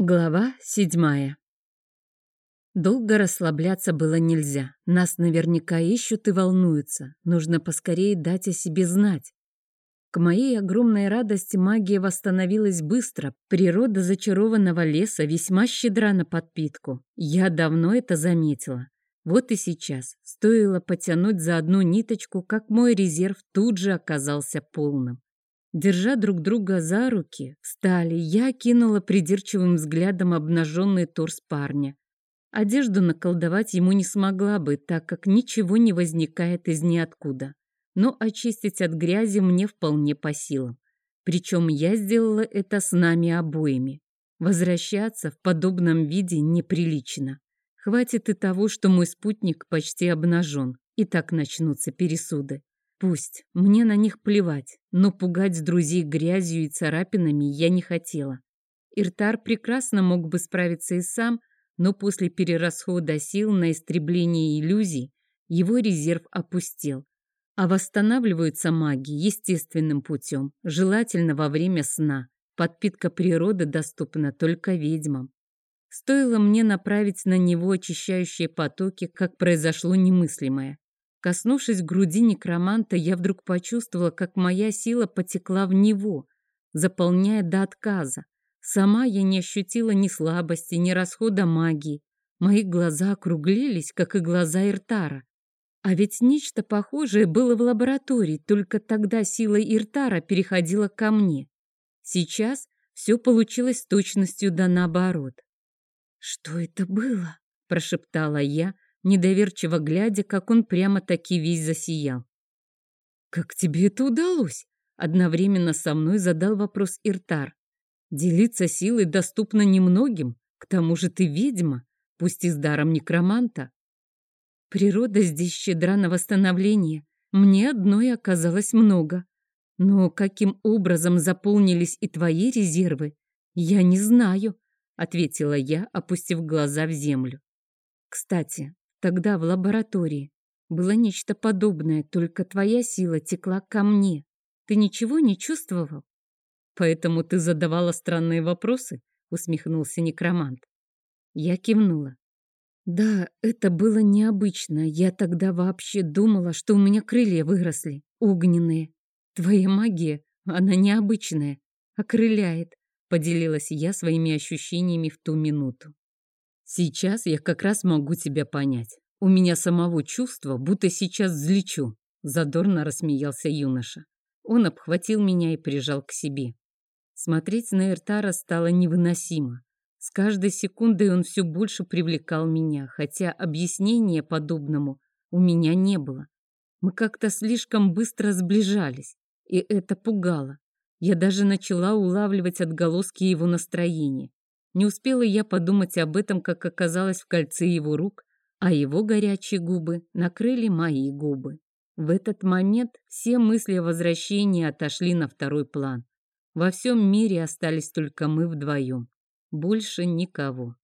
Глава седьмая. Долго расслабляться было нельзя. Нас наверняка ищут и волнуются. Нужно поскорее дать о себе знать. К моей огромной радости магия восстановилась быстро. Природа зачарованного леса весьма щедра на подпитку. Я давно это заметила. Вот и сейчас. Стоило потянуть за одну ниточку, как мой резерв тут же оказался полным. Держа друг друга за руки, встали, я кинула придирчивым взглядом обнаженный торс парня. Одежду наколдовать ему не смогла бы, так как ничего не возникает из ниоткуда. Но очистить от грязи мне вполне по силам. Причем я сделала это с нами обоими. Возвращаться в подобном виде неприлично. Хватит и того, что мой спутник почти обнажен, и так начнутся пересуды. Пусть, мне на них плевать, но пугать друзей грязью и царапинами я не хотела. Иртар прекрасно мог бы справиться и сам, но после перерасхода сил на истребление иллюзий его резерв опустел. А восстанавливаются маги естественным путем, желательно во время сна. Подпитка природы доступна только ведьмам. Стоило мне направить на него очищающие потоки, как произошло немыслимое. Коснувшись груди некроманта, я вдруг почувствовала, как моя сила потекла в него, заполняя до отказа. Сама я не ощутила ни слабости, ни расхода магии. Мои глаза округлились, как и глаза Иртара. А ведь нечто похожее было в лаборатории, только тогда сила Иртара переходила ко мне. Сейчас все получилось с точностью да наоборот. «Что это было?» – прошептала я, недоверчиво глядя, как он прямо-таки весь засиял. «Как тебе это удалось?» Одновременно со мной задал вопрос Иртар. «Делиться силой доступно немногим, к тому же ты ведьма, пусть и с даром некроманта. Природа здесь щедра на восстановление, мне одной оказалось много. Но каким образом заполнились и твои резервы, я не знаю», ответила я, опустив глаза в землю. «Кстати, Тогда в лаборатории было нечто подобное, только твоя сила текла ко мне. Ты ничего не чувствовал? Поэтому ты задавала странные вопросы? Усмехнулся некромант. Я кивнула. Да, это было необычно. Я тогда вообще думала, что у меня крылья выросли, огненные. Твоя магия, она необычная, окрыляет, поделилась я своими ощущениями в ту минуту. Сейчас я как раз могу тебя понять. У меня самого чувство, будто сейчас взлечу. Задорно рассмеялся юноша. Он обхватил меня и прижал к себе. Смотреть на Эртара стало невыносимо. С каждой секундой он все больше привлекал меня, хотя объяснения подобному у меня не было. Мы как-то слишком быстро сближались, и это пугало. Я даже начала улавливать отголоски его настроения. Не успела я подумать об этом, как оказалось в кольце его рук, а его горячие губы накрыли мои губы. В этот момент все мысли о возвращении отошли на второй план. Во всем мире остались только мы вдвоем. Больше никого.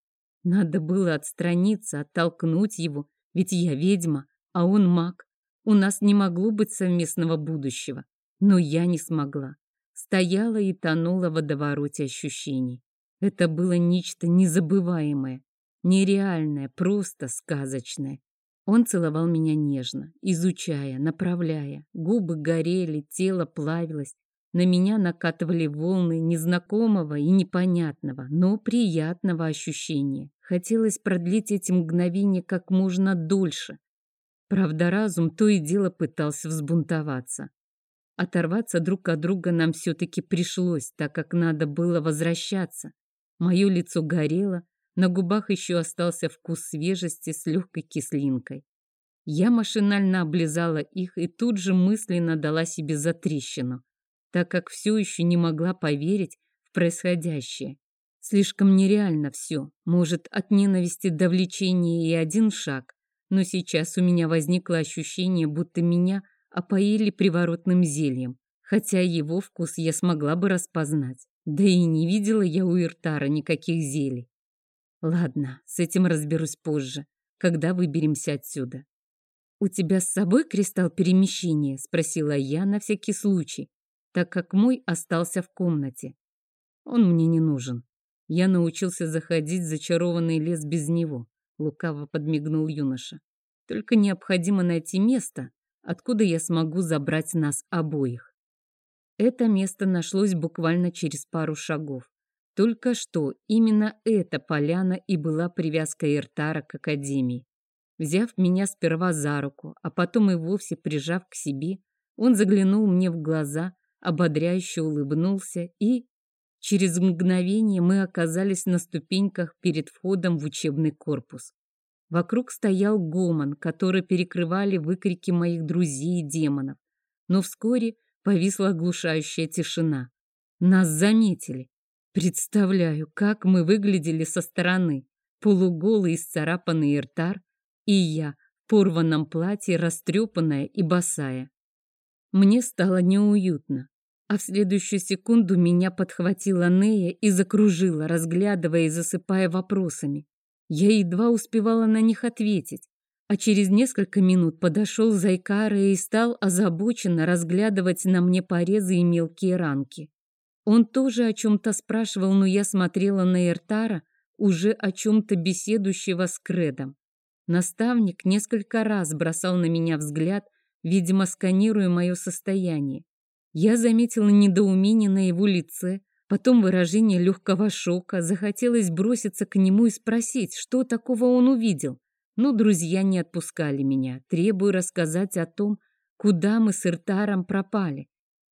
Надо было отстраниться, оттолкнуть его, ведь я ведьма, а он маг. У нас не могло быть совместного будущего. Но я не смогла. Стояла и тонула в водовороте ощущений. Это было нечто незабываемое, нереальное, просто сказочное. Он целовал меня нежно, изучая, направляя. Губы горели, тело плавилось. На меня накатывали волны незнакомого и непонятного, но приятного ощущения. Хотелось продлить эти мгновения как можно дольше. Правда, разум то и дело пытался взбунтоваться. Оторваться друг от друга нам все-таки пришлось, так как надо было возвращаться. Мое лицо горело, на губах еще остался вкус свежести с легкой кислинкой. Я машинально облизала их и тут же мысленно дала себе затрещину, так как все еще не могла поверить в происходящее. Слишком нереально все. Может, от ненависти до влечения и один шаг. Но сейчас у меня возникло ощущение, будто меня опоили приворотным зельем, хотя его вкус я смогла бы распознать. Да и не видела я у Иртара никаких зелий. Ладно, с этим разберусь позже, когда выберемся отсюда. «У тебя с собой кристалл перемещения?» — спросила я на всякий случай, так как мой остался в комнате. Он мне не нужен. Я научился заходить в зачарованный лес без него, лукаво подмигнул юноша. Только необходимо найти место, откуда я смогу забрать нас обоих. Это место нашлось буквально через пару шагов. Только что именно эта поляна и была привязкой Иртара к Академии. Взяв меня сперва за руку, а потом и вовсе прижав к себе, он заглянул мне в глаза, ободряюще улыбнулся и... Через мгновение мы оказались на ступеньках перед входом в учебный корпус. Вокруг стоял гомон, который перекрывали выкрики моих друзей и демонов. Но вскоре повисла оглушающая тишина. Нас заметили. Представляю, как мы выглядели со стороны. Полуголый исцарапанный иртар и я в порванном платье, растрепанная и босая. Мне стало неуютно, а в следующую секунду меня подхватила Нея и закружила, разглядывая и засыпая вопросами. Я едва успевала на них ответить, а через несколько минут подошел Зайкара и стал озабоченно разглядывать на мне порезы и мелкие ранки. Он тоже о чем-то спрашивал, но я смотрела на Эртара, уже о чем-то беседующего с Кредом. Наставник несколько раз бросал на меня взгляд, видимо, сканируя мое состояние. Я заметила недоумение на его лице, потом выражение легкого шока, захотелось броситься к нему и спросить, что такого он увидел. Но друзья не отпускали меня, требуя рассказать о том, куда мы с Иртаром пропали.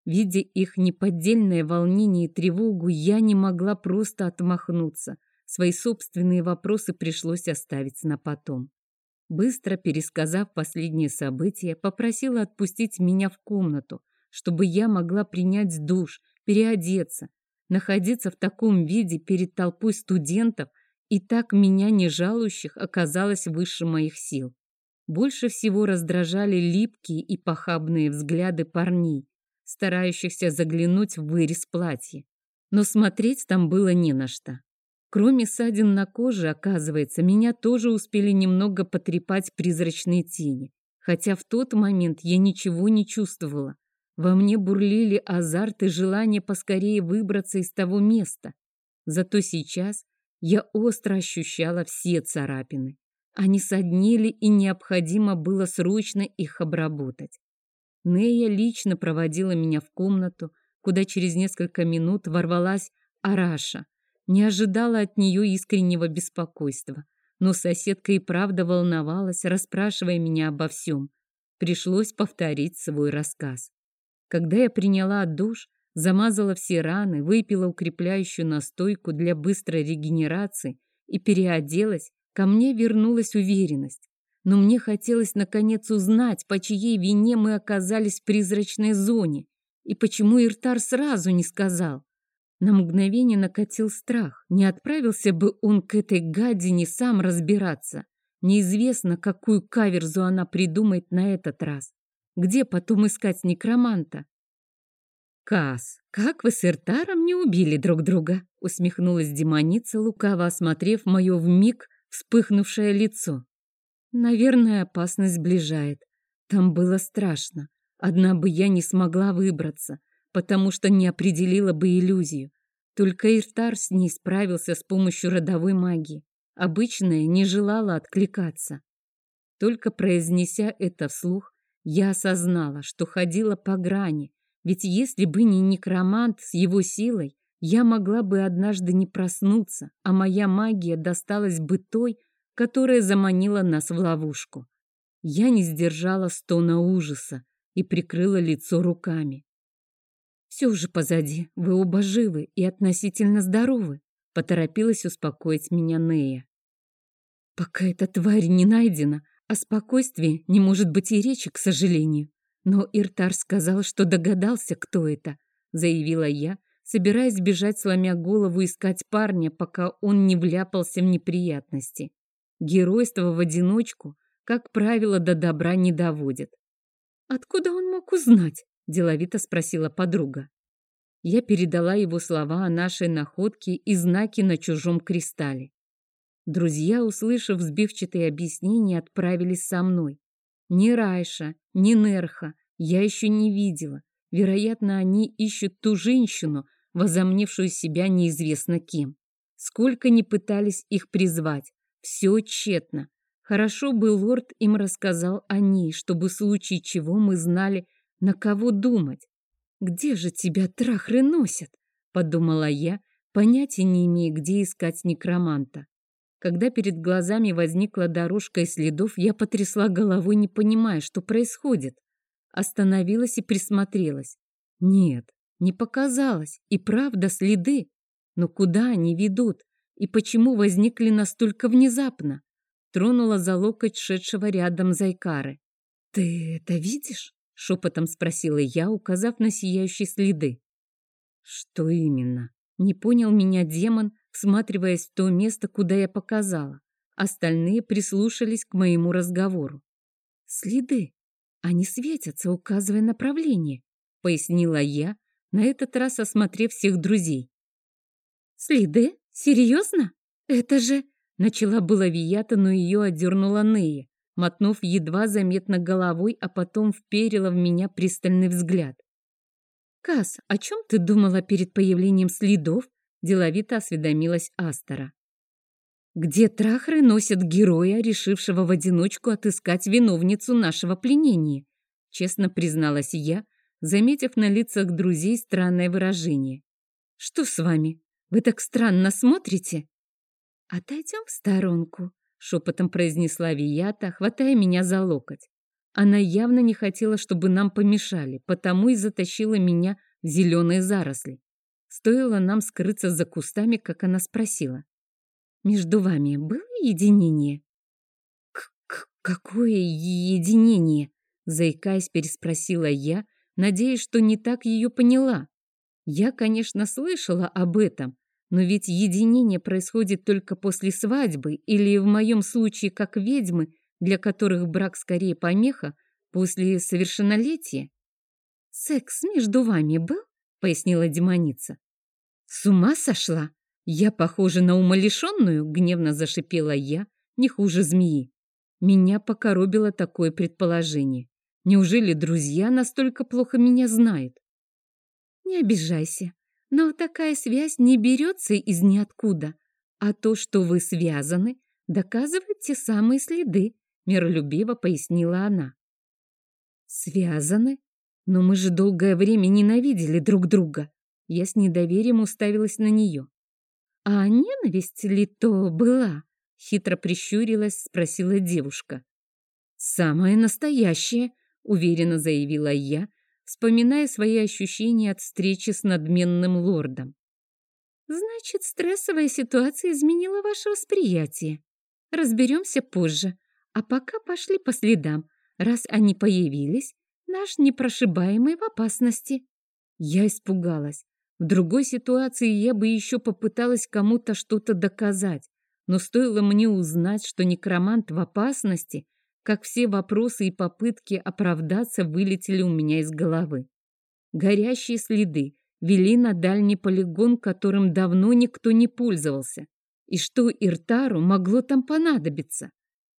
Видя их неподдельное волнение и тревогу, я не могла просто отмахнуться. Свои собственные вопросы пришлось оставить на потом. Быстро пересказав последние события, попросила отпустить меня в комнату, чтобы я могла принять душ, переодеться. Находиться в таком виде перед толпой студентов и так меня не жалующих оказалось выше моих сил. Больше всего раздражали липкие и похабные взгляды парней, старающихся заглянуть в вырез платья. Но смотреть там было не на что. Кроме ссадин на коже, оказывается, меня тоже успели немного потрепать призрачные тени. Хотя в тот момент я ничего не чувствовала. Во мне бурлили азарт и желание поскорее выбраться из того места. Зато сейчас я остро ощущала все царапины. Они соднили, и необходимо было срочно их обработать. Нея лично проводила меня в комнату, куда через несколько минут ворвалась Араша, не ожидала от нее искреннего беспокойства. Но соседка и правда волновалась, расспрашивая меня обо всем. Пришлось повторить свой рассказ. Когда я приняла душ, замазала все раны, выпила укрепляющую настойку для быстрой регенерации и переоделась, ко мне вернулась уверенность. Но мне хотелось наконец узнать, по чьей вине мы оказались в призрачной зоне и почему Иртар сразу не сказал. На мгновение накатил страх. Не отправился бы он к этой гадине сам разбираться. Неизвестно, какую каверзу она придумает на этот раз. Где потом искать некроманта? «Кас, как вы с Иртаром не убили друг друга?» усмехнулась демоница, лукаво осмотрев мое вмиг вспыхнувшее лицо. «Наверное, опасность сближает. Там было страшно. Одна бы я не смогла выбраться потому что не определила бы иллюзию. Только Иртар с ней справился с помощью родовой магии. Обычная не желала откликаться. Только произнеся это вслух, я осознала, что ходила по грани, ведь если бы не некромант с его силой, я могла бы однажды не проснуться, а моя магия досталась бы той, которая заманила нас в ловушку. Я не сдержала стона ужаса и прикрыла лицо руками. «Все уже позади, вы оба живы и относительно здоровы», поторопилась успокоить меня Нея. «Пока эта тварь не найдена, о спокойствии не может быть и речи, к сожалению. Но Иртар сказал, что догадался, кто это», заявила я, собираясь бежать, сломя голову, искать парня, пока он не вляпался в неприятности. Геройство в одиночку, как правило, до добра не доводит. «Откуда он мог узнать?» деловито спросила подруга. Я передала его слова о нашей находке и знаки на чужом кристалле. Друзья, услышав сбивчатые объяснения, отправились со мной. Ни Райша, ни Нерха я еще не видела. Вероятно, они ищут ту женщину, возомнившую себя неизвестно кем. Сколько ни пытались их призвать, все тщетно. Хорошо бы лорд им рассказал о ней, чтобы в случае чего мы знали, на кого думать. «Где же тебя трахры носят?» — подумала я, понятия не имея, где искать некроманта. Когда перед глазами возникла дорожка из следов, я потрясла головой, не понимая, что происходит. Остановилась и присмотрелась. Нет, не показалось. И правда следы. Но куда они ведут? И почему возникли настолько внезапно? Тронула за локоть шедшего рядом Зайкары. «Ты это видишь?» — шепотом спросила я, указав на сияющие следы. «Что именно?» — не понял меня демон, всматриваясь в то место, куда я показала. Остальные прислушались к моему разговору. «Следы. Они светятся, указывая направление», — пояснила я, на этот раз осмотрев всех друзей. «Следы? Серьезно? Это же...» Начала была Вията, но ее отдернула Нея, мотнув едва заметно головой, а потом вперила в меня пристальный взгляд. «Кас, о чем ты думала перед появлением следов?» Деловито осведомилась Астора. «Где трахры носят героя, решившего в одиночку отыскать виновницу нашего пленения?» Честно призналась я, заметив на лицах друзей странное выражение. «Что с вами? Вы так странно смотрите?» «Отойдем в сторонку», — шепотом произнесла Вията, хватая меня за локоть. Она явно не хотела, чтобы нам помешали, потому и затащила меня в зеленые заросли. Стоило нам скрыться за кустами, как она спросила. «Между вами было единение?» К -к «Какое единение?» Заикаясь, переспросила я, надеясь, что не так ее поняла. Я, конечно, слышала об этом, но ведь единение происходит только после свадьбы или, в моем случае, как ведьмы, для которых брак скорее помеха, после совершеннолетия. «Секс между вами был?» — пояснила демоница. «С ума сошла? Я похожа на умалишенную?» — гневно зашипела я, не хуже змеи. Меня покоробило такое предположение. Неужели друзья настолько плохо меня знают? «Не обижайся, но такая связь не берется из ниоткуда, а то, что вы связаны, доказывают те самые следы», — миролюбиво пояснила она. «Связаны? Но мы же долгое время ненавидели друг друга. Я с недоверием уставилась на нее. А ненависть ли то была? Хитро прищурилась, спросила девушка. «Самое настоящее», — уверенно заявила я, вспоминая свои ощущения от встречи с надменным лордом. «Значит, стрессовая ситуация изменила ваше восприятие. Разберемся позже. А пока пошли по следам. Раз они появились, Наш непрошибаемый в опасности. Я испугалась. В другой ситуации я бы еще попыталась кому-то что-то доказать. Но стоило мне узнать, что некромант в опасности, как все вопросы и попытки оправдаться вылетели у меня из головы. Горящие следы вели на дальний полигон, которым давно никто не пользовался. И что Иртару могло там понадобиться?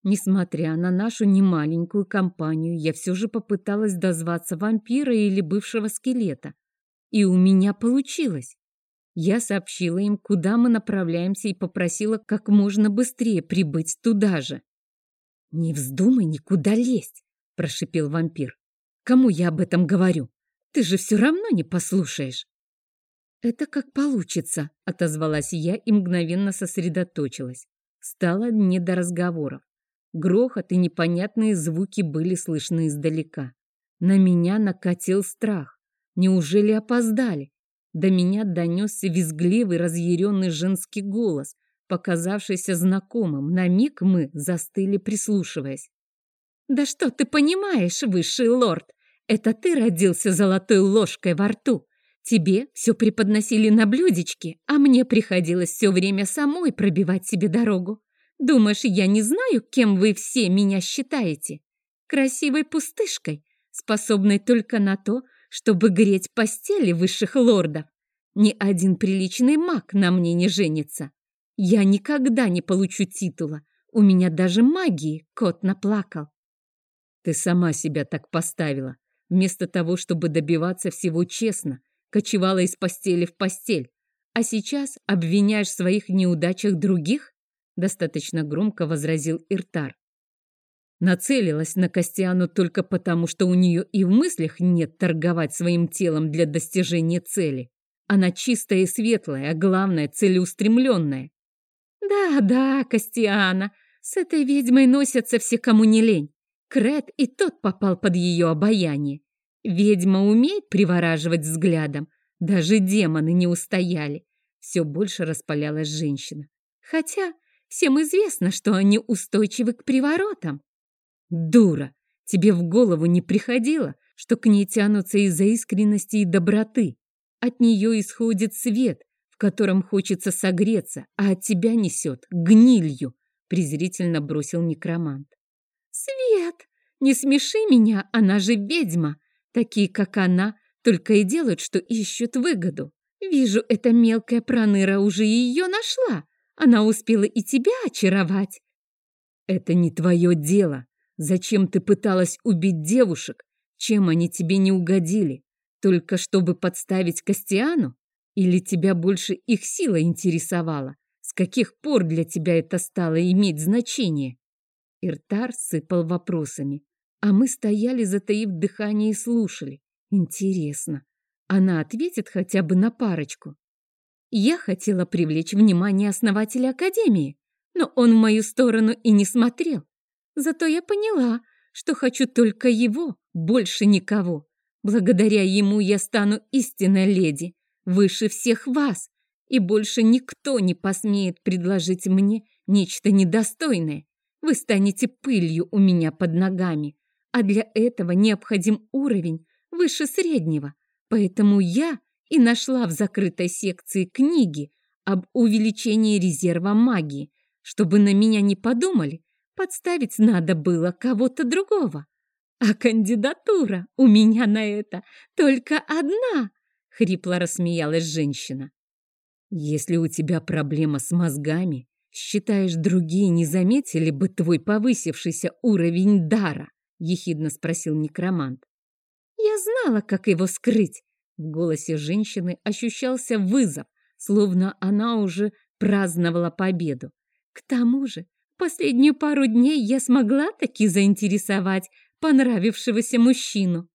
Несмотря на нашу немаленькую компанию, я все же попыталась дозваться вампира или бывшего скелета. И у меня получилось. Я сообщила им, куда мы направляемся, и попросила как можно быстрее прибыть туда же. «Не вздумай никуда лезть», — прошипел вампир. «Кому я об этом говорю? Ты же все равно не послушаешь». «Это как получится», — отозвалась я и мгновенно сосредоточилась. Стало не до разговоров. Грохот и непонятные звуки были слышны издалека. На меня накатил страх. Неужели опоздали? До меня донесся визгливый, разъяренный женский голос, показавшийся знакомым. На миг мы застыли, прислушиваясь. «Да что ты понимаешь, высший лорд? Это ты родился золотой ложкой во рту. Тебе все преподносили на блюдечке, а мне приходилось все время самой пробивать себе дорогу. Думаешь, я не знаю, кем вы все меня считаете? Красивой пустышкой, способной только на то, чтобы греть постели высших лордов. Ни один приличный маг на мне не женится. Я никогда не получу титула. У меня даже магии кот наплакал. Ты сама себя так поставила. Вместо того, чтобы добиваться всего честно, кочевала из постели в постель. а сейчас обвиняешь в своих неудачах других? Достаточно громко возразил Иртар. Нацелилась на Костяну только потому, что у нее и в мыслях нет торговать своим телом для достижения цели. Она чистая и светлая, а главное, целеустремленная. Да-да, Костяна, с этой ведьмой носятся все, кому не лень. Крет и тот попал под ее обаяние. Ведьма умеет привораживать взглядом. Даже демоны не устояли. Все больше распалялась женщина. Хотя всем известно, что они устойчивы к приворотам. Дура! Тебе в голову не приходило, что к ней тянутся из-за искренности и доброты. От нее исходит свет, в котором хочется согреться, а от тебя несет гнилью, презрительно бросил некромант. Свет! Не смеши меня, она же ведьма! Такие, как она, только и делают, что ищут выгоду. Вижу, эта мелкая проныра уже ее нашла. Она успела и тебя очаровать. Это не твое дело. Зачем ты пыталась убить девушек? Чем они тебе не угодили? Только чтобы подставить Костиану? Или тебя больше их сила интересовала? С каких пор для тебя это стало иметь значение? Иртар сыпал вопросами. А мы стояли, затаив дыхание, и слушали. Интересно, она ответит хотя бы на парочку? Я хотела привлечь внимание основателя Академии, но он в мою сторону и не смотрел. Зато я поняла, что хочу только его, больше никого. Благодаря ему я стану истинной леди, выше всех вас, и больше никто не посмеет предложить мне нечто недостойное. Вы станете пылью у меня под ногами, а для этого необходим уровень выше среднего. Поэтому я и нашла в закрытой секции книги об увеличении резерва магии, чтобы на меня не подумали, подставить надо было кого-то другого. А кандидатура у меня на это только одна, хрипло рассмеялась женщина. Если у тебя проблема с мозгами, считаешь, другие не заметили бы твой повысившийся уровень дара? ехидно спросил некромант. Я знала, как его скрыть. В голосе женщины ощущался вызов, словно она уже праздновала победу. К тому же, последнюю пару дней я смогла таки заинтересовать понравившегося мужчину.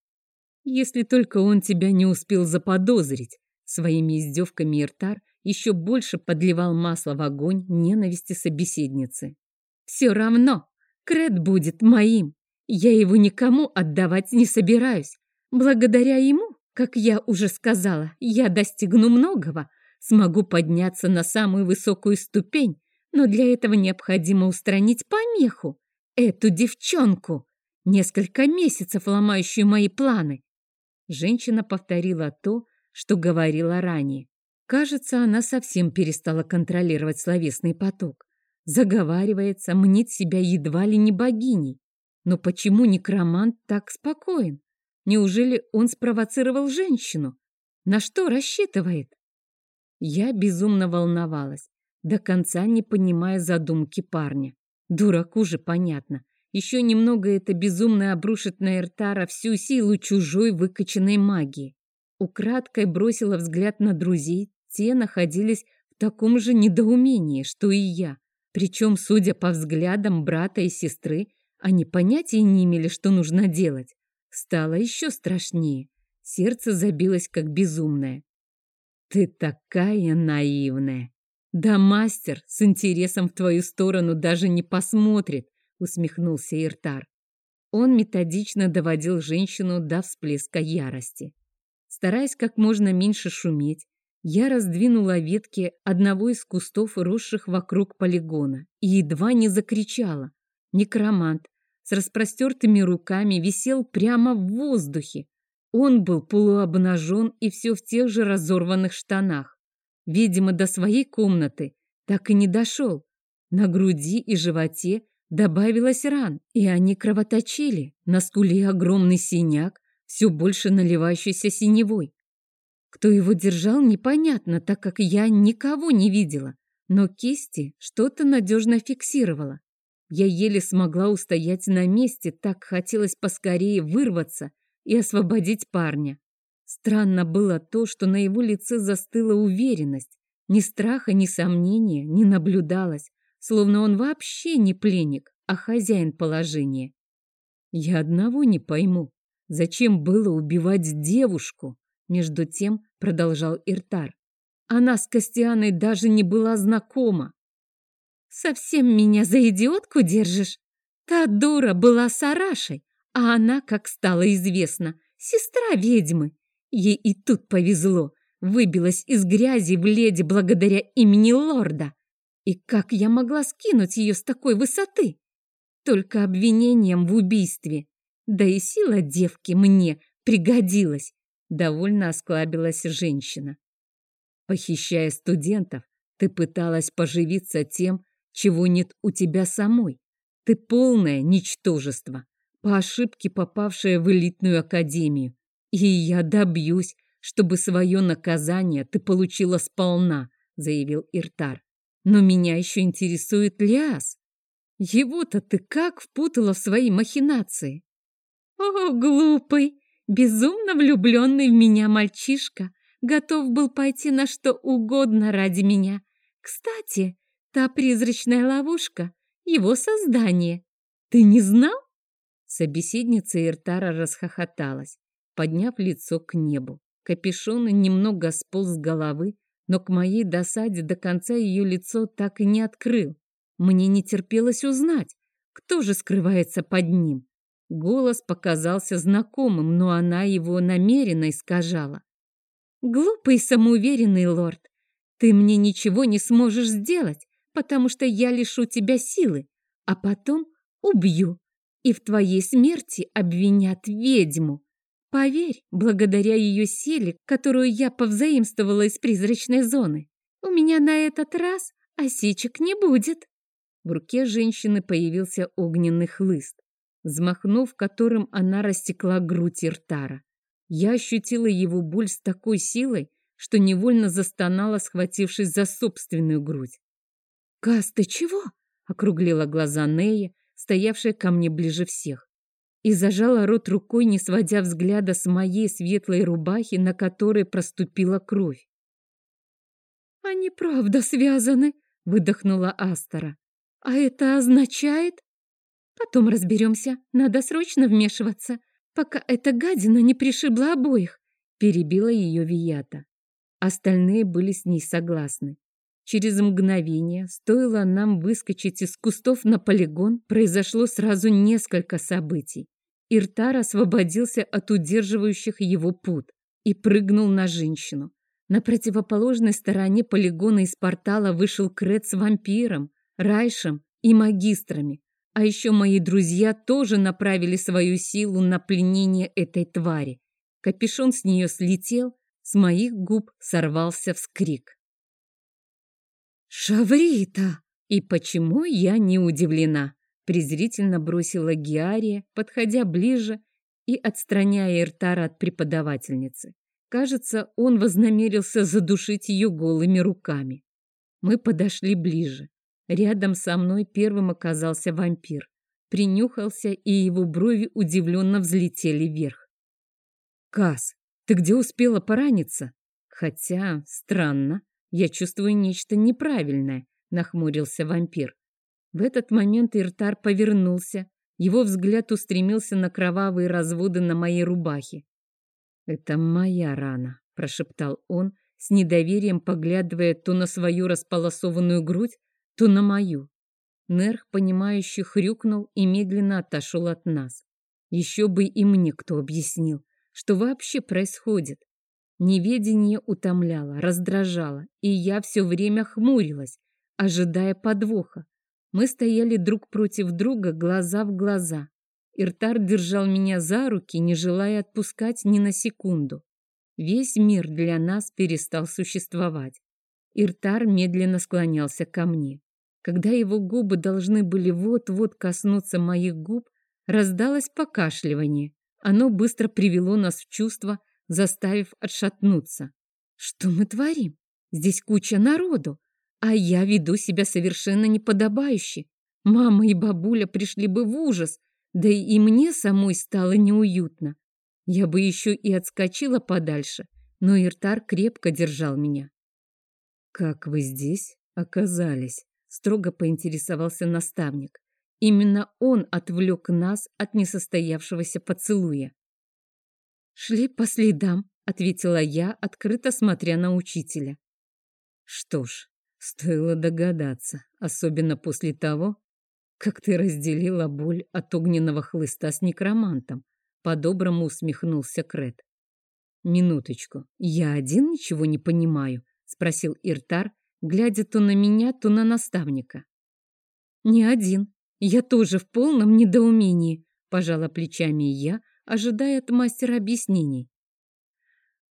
Если только он тебя не успел заподозрить. Своими издевками Иртар еще больше подливал масло в огонь ненависти собеседницы. Все равно, Крет будет моим. Я его никому отдавать не собираюсь. Благодаря ему, как я уже сказала, я достигну многого, смогу подняться на самую высокую ступень, но для этого необходимо устранить помеху, эту девчонку, несколько месяцев ломающую мои планы. Женщина повторила то, что говорила ранее. Кажется, она совсем перестала контролировать словесный поток. Заговаривается, мнит себя едва ли не богиней. Но почему некромант так спокоен? Неужели он спровоцировал женщину? На что рассчитывает? Я безумно волновалась, до конца не понимая задумки парня. Дураку же понятно. Еще немного это безумно обрушит на Эртара всю силу чужой выкачанной магии. Украдкой бросила взгляд на друзей, те находились в таком же недоумении, что и я. Причем, судя по взглядам брата и сестры, они понятия не имели, что нужно делать. Стало еще страшнее. Сердце забилось, как безумное. «Ты такая наивная!» «Да мастер с интересом в твою сторону даже не посмотрит», усмехнулся Иртар. Он методично доводил женщину до всплеска ярости. Стараясь как можно меньше шуметь, я раздвинула ветки одного из кустов, росших вокруг полигона, и едва не закричала. Некромант с распростертыми руками висел прямо в воздухе. Он был полуобнажен и все в тех же разорванных штанах. Видимо, до своей комнаты так и не дошел. На груди и животе добавилось ран, и они кровоточили. На скуле огромный синяк, все больше наливающийся синевой. Кто его держал, непонятно, так как я никого не видела, но кисти что-то надежно фиксировало. Я еле смогла устоять на месте, так хотелось поскорее вырваться и освободить парня. Странно было то, что на его лице застыла уверенность, Ни страха, ни сомнения не наблюдалось, словно он вообще не пленник, а хозяин положения. Я одного не пойму, зачем было убивать девушку? Между тем продолжал Иртар. Она с Костяной даже не была знакома. Совсем меня за идиотку держишь? Та дура была с Арашей, а она, как стало известно, сестра ведьмы. Ей и тут повезло, выбилась из грязи в леди благодаря имени лорда. И как я могла скинуть ее с такой высоты? Только обвинением в убийстве. Да и сила девки мне пригодилась. Довольно осклабилась женщина. Похищая студентов, ты пыталась поживиться тем, чего нет у тебя самой. Ты полное ничтожество, по ошибке попавшая в элитную академию. И я добьюсь, чтобы свое наказание ты получила сполна, заявил Иртар. Но меня еще интересует Лиас. Его-то ты как впутала в свои махинации? О, глупый, безумно влюбленный в меня мальчишка, готов был пойти на что угодно ради меня. Кстати, та призрачная ловушка — его создание. Ты не знал? Собеседница Иртара расхохоталась, подняв лицо к небу. Капюшон немного сполз с головы, но к моей досаде до конца ее лицо так и не открыл. Мне не терпелось узнать, кто же скрывается под ним. Голос показался знакомым, но она его намеренно искажала. «Глупый самоуверенный лорд, ты мне ничего не сможешь сделать, потому что я лишу тебя силы, а потом убью, и в твоей смерти обвинят ведьму. Поверь, благодаря ее силе, которую я повзаимствовала из призрачной зоны, у меня на этот раз осечек не будет». В руке женщины появился огненный хлыст, взмахнув которым она растекла грудь Иртара. Я ощутила его боль с такой силой, что невольно застонала, схватившись за собственную грудь. «Кас, ты чего?» — округлила глаза Нея, стоявшая ко мне ближе всех, и зажала рот рукой, не сводя взгляда с моей светлой рубахи, на которой проступила кровь. «Они правда связаны», — выдохнула Астора. А это означает... Потом разберемся. Надо срочно вмешиваться, пока эта гадина не пришибла обоих. Перебила ее Вията. Остальные были с ней согласны. Через мгновение, стоило нам выскочить из кустов на полигон, произошло сразу несколько событий. Иртар освободился от удерживающих его пут и прыгнул на женщину. На противоположной стороне полигона из портала вышел Крет с вампиром, Райшем и магистрами. А еще мои друзья тоже направили свою силу на пленение этой твари. Капюшон с нее слетел, с моих губ сорвался вскрик. «Шаврита! И почему я не удивлена?» презрительно бросила Геария, подходя ближе и отстраняя Иртара от преподавательницы. Кажется, он вознамерился задушить ее голыми руками. Мы подошли ближе. Рядом со мной первым оказался вампир. Принюхался, и его брови удивленно взлетели вверх. «Кас, ты где успела пораниться?» «Хотя, странно, я чувствую нечто неправильное», — нахмурился вампир. В этот момент Иртар повернулся. Его взгляд устремился на кровавые разводы на моей рубахе. «Это моя рана», — прошептал он, с недоверием поглядывая то на свою располосованную грудь, то на мою. Нерх, понимающе хрюкнул и медленно отошел от нас. Еще бы и мне кто объяснил, что вообще происходит. Неведение утомляло, раздражало, и я все время хмурилась, ожидая подвоха. Мы стояли друг против друга, глаза в глаза. Иртар держал меня за руки, не желая отпускать ни на секунду. Весь мир для нас перестал существовать. Иртар медленно склонялся ко мне. Когда его губы должны были вот-вот коснуться моих губ, раздалось покашливание. Оно быстро привело нас в чувство, заставив отшатнуться. Что мы творим? Здесь куча народу, а я веду себя совершенно неподобающе. Мама и бабуля пришли бы в ужас, да и мне самой стало неуютно. Я бы еще и отскочила подальше, но Иртар крепко держал меня. «Как вы здесь оказались?» — строго поинтересовался наставник. Именно он отвлек нас от несостоявшегося поцелуя. «Шли по следам», — ответила я, открыто смотря на учителя. «Что ж, стоило догадаться, особенно после того, как ты разделила боль от огненного хлыста с некромантом», — по-доброму усмехнулся Крет. «Минуточку, я один ничего не понимаю?» — спросил Иртар, глядя то на меня, то на наставника. «Не один. Я тоже в полном недоумении», — пожала плечами я, ожидая от мастера объяснений.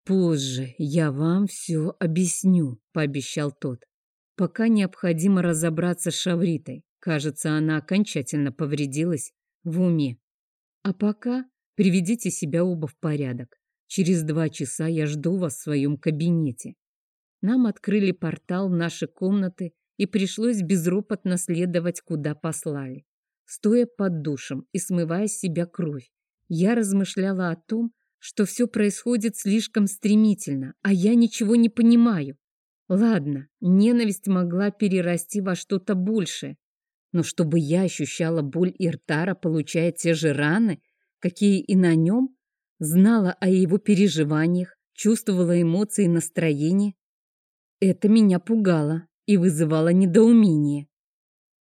«Позже я вам все объясню», — пообещал тот. «Пока необходимо разобраться с Шавритой. Кажется, она окончательно повредилась в уме. А пока приведите себя оба в порядок. Через два часа я жду вас в своем кабинете. Нам открыли портал в наши комнаты, и пришлось безропотно следовать, куда послали. Стоя под душем и смывая с себя кровь, я размышляла о том, что все происходит слишком стремительно, а я ничего не понимаю. Ладно, ненависть могла перерасти во что-то большее, но чтобы я ощущала боль Иртара, получая те же раны, какие и на нем, знала о его переживаниях, чувствовала эмоции и настроение, это меня пугало и вызывало недоумение.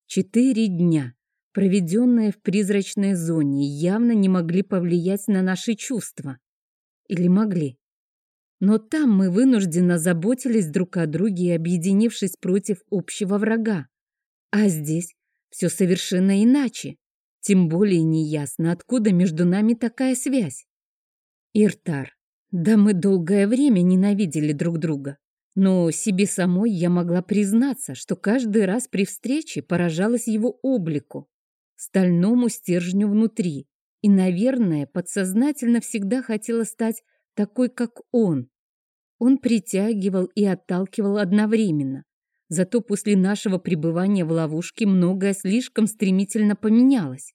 Четыре дня, проведенные в призрачной зоне, явно не могли повлиять на наши чувства. Или могли? Но там мы вынужденно заботились друг о друге объединившись против общего врага. А здесь все совершенно иначе. Тем более неясно, откуда между нами такая связь. Иртар, да мы долгое время ненавидели друг друга. Но себе самой я могла признаться, что каждый раз при встрече поражалась его облику, стальному стержню внутри, и, наверное, подсознательно всегда хотела стать такой, как он. Он притягивал и отталкивал одновременно. Зато после нашего пребывания в ловушке многое слишком стремительно поменялось.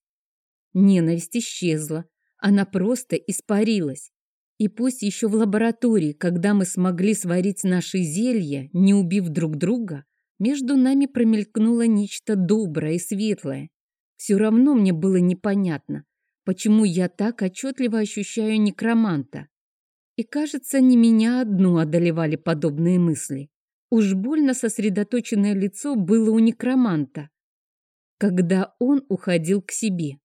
Ненависть исчезла, она просто испарилась. И пусть еще в лаборатории, когда мы смогли сварить наши зелья, не убив друг друга, между нами промелькнуло нечто доброе и светлое. Все равно мне было непонятно, почему я так отчетливо ощущаю некроманта. И, кажется, не меня одну одолевали подобные мысли. Уж больно сосредоточенное лицо было у некроманта, когда он уходил к себе.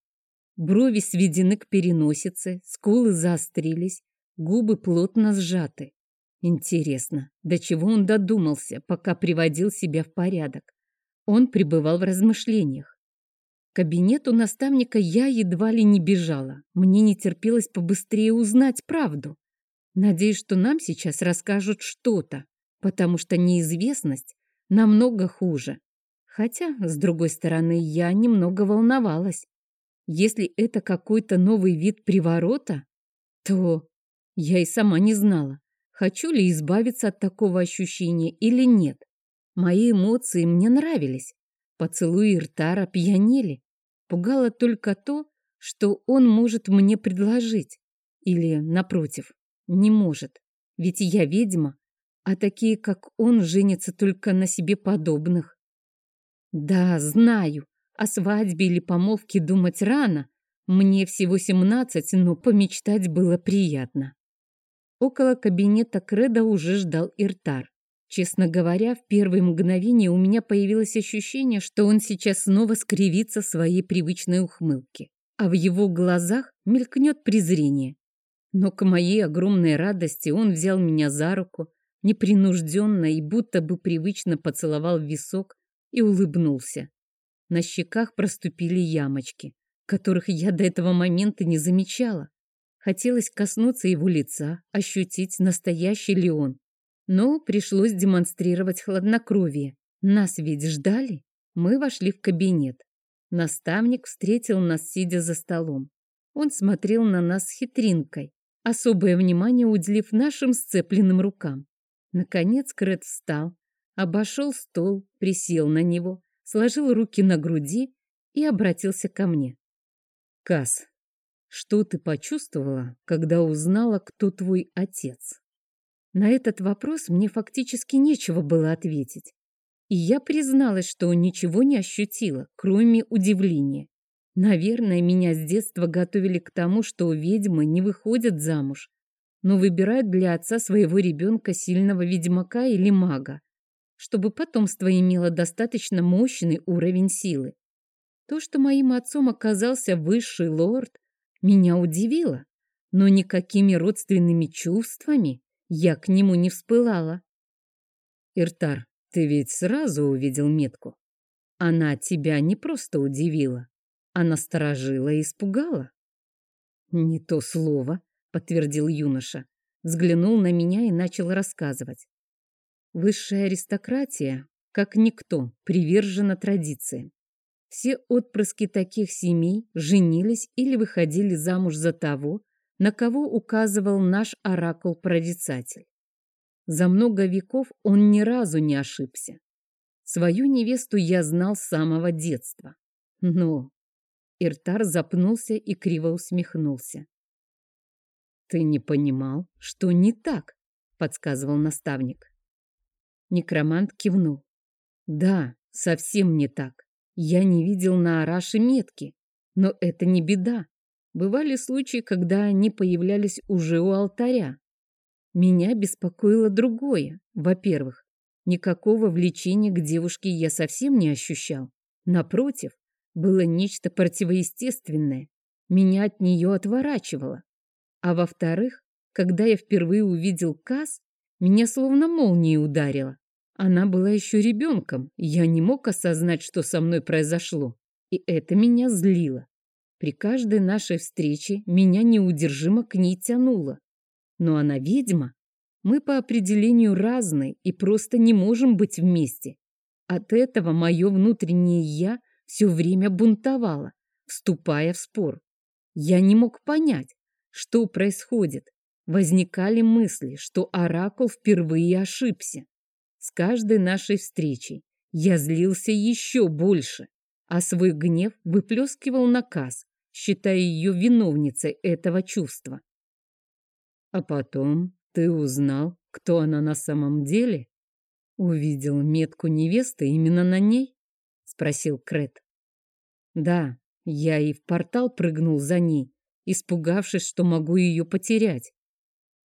Брови сведены к переносице, скулы заострились, губы плотно сжаты. Интересно, до чего он додумался, пока приводил себя в порядок? Он пребывал в размышлениях. Кабинету наставника я едва ли не бежала. Мне не терпелось побыстрее узнать правду. Надеюсь, что нам сейчас расскажут что-то, потому что неизвестность намного хуже. Хотя, с другой стороны, я немного волновалась. Если это какой-то новый вид приворота, то я и сама не знала, хочу ли избавиться от такого ощущения или нет. Мои эмоции мне нравились. Поцелуи Иртара пьянели. Пугало только то, что он может мне предложить. Или, напротив, не может. Ведь я ведьма, а такие, как он, женятся только на себе подобных. Да, знаю, о свадьбе или помолвке думать рано. Мне всего семнадцать, но помечтать было приятно. Около кабинета Креда уже ждал Иртар. Честно говоря, в первые мгновения у меня появилось ощущение, что он сейчас снова скривится своей привычной ухмылке, а в его глазах мелькнет презрение. Но к моей огромной радости он взял меня за руку, непринужденно и будто бы привычно поцеловал в висок и улыбнулся. На щеках проступили ямочки, которых я до этого момента не замечала. Хотелось коснуться его лица, ощутить, настоящий ли он. Но пришлось демонстрировать хладнокровие. Нас ведь ждали. Мы вошли в кабинет. Наставник встретил нас, сидя за столом. Он смотрел на нас хитринкой, особое внимание уделив нашим сцепленным рукам. Наконец Крет встал, обошел стол, присел на него, сложил руки на груди и обратился ко мне. «Кас, что ты почувствовала, когда узнала, кто твой отец?» На этот вопрос мне фактически нечего было ответить. И я призналась, что ничего не ощутила, кроме удивления. Наверное, меня с детства готовили к тому, что ведьмы не выходят замуж, но выбирают для отца своего ребенка сильного ведьмака или мага, чтобы потомство имело достаточно мощный уровень силы. То, что моим отцом оказался высший лорд, меня удивило, но никакими родственными чувствами я к нему не вспылала. Иртар, ты ведь сразу увидел метку. Она тебя не просто удивила, а насторожила и испугала. Не то слово, подтвердил юноша, взглянул на меня и начал рассказывать. Высшая аристократия, как никто, привержена традициям. Все отпрыски таких семей женились или выходили замуж за того, на кого указывал наш оракул-прорицатель. За много веков он ни разу не ошибся. Свою невесту я знал с самого детства. Но Иртар запнулся и криво усмехнулся. «Ты не понимал, что не так?» — подсказывал наставник. Некромант кивнул. «Да, совсем не так. Я не видел на Араше метки, но это не беда. Бывали случаи, когда они появлялись уже у алтаря. Меня беспокоило другое. Во-первых, никакого влечения к девушке я совсем не ощущал. Напротив, было нечто противоестественное. Меня от нее отворачивало. А во-вторых, когда я впервые увидел Каз, меня словно молнией ударило. Она была еще ребенком, я не мог осознать, что со мной произошло, и это меня злило. При каждой нашей встрече меня неудержимо к ней тянуло. Но она ведьма. Мы по определению разные и просто не можем быть вместе. От этого мое внутреннее «я» все время бунтовало, вступая в спор. Я не мог понять, что происходит. Возникали мысли, что Оракул впервые ошибся. С каждой нашей встречей я злился еще больше, а свой гнев выплескивал наказ, считая ее виновницей этого чувства. А потом ты узнал, кто она на самом деле? Увидел метку невесты именно на ней? Спросил Крет. Да, я и в портал прыгнул за ней, испугавшись, что могу ее потерять.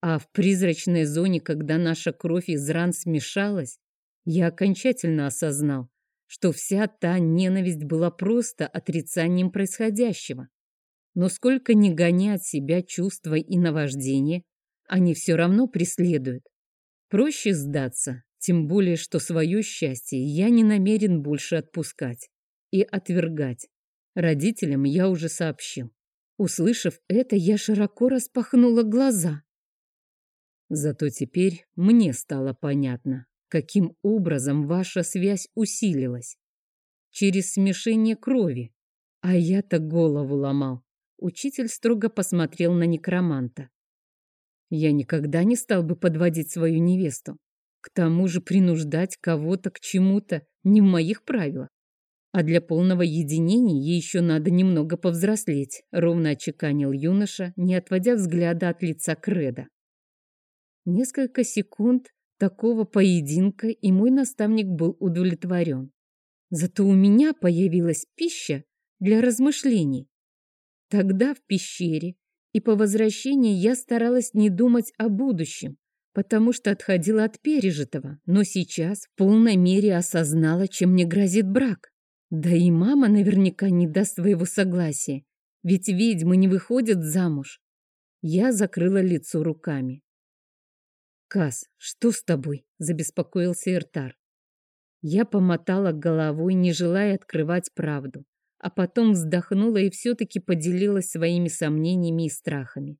А в призрачной зоне, когда наша кровь из ран смешалась, я окончательно осознал, что вся та ненависть была просто отрицанием происходящего. Но сколько ни гони себя чувства и наваждения, они все равно преследуют. Проще сдаться, тем более, что свое счастье я не намерен больше отпускать и отвергать. Родителям я уже сообщил. Услышав это, я широко распахнула глаза. Зато теперь мне стало понятно, каким образом ваша связь усилилась. Через смешение крови. А я-то голову ломал. Учитель строго посмотрел на некроманта. Я никогда не стал бы подводить свою невесту. К тому же принуждать кого-то к чему-то не в моих правилах. А для полного единения ей еще надо немного повзрослеть, ровно очеканил юноша, не отводя взгляда от лица Креда. Несколько секунд такого поединка, и мой наставник был удовлетворен. Зато у меня появилась пища для размышлений. Тогда в пещере и по возвращении я старалась не думать о будущем, потому что отходила от пережитого, но сейчас в полной мере осознала, чем мне грозит брак. Да и мама наверняка не даст своего согласия, ведь ведьмы не выходят замуж. Я закрыла лицо руками. «Кас, что с тобой?» – забеспокоился Иртар. Я помотала головой, не желая открывать правду, а потом вздохнула и все-таки поделилась своими сомнениями и страхами.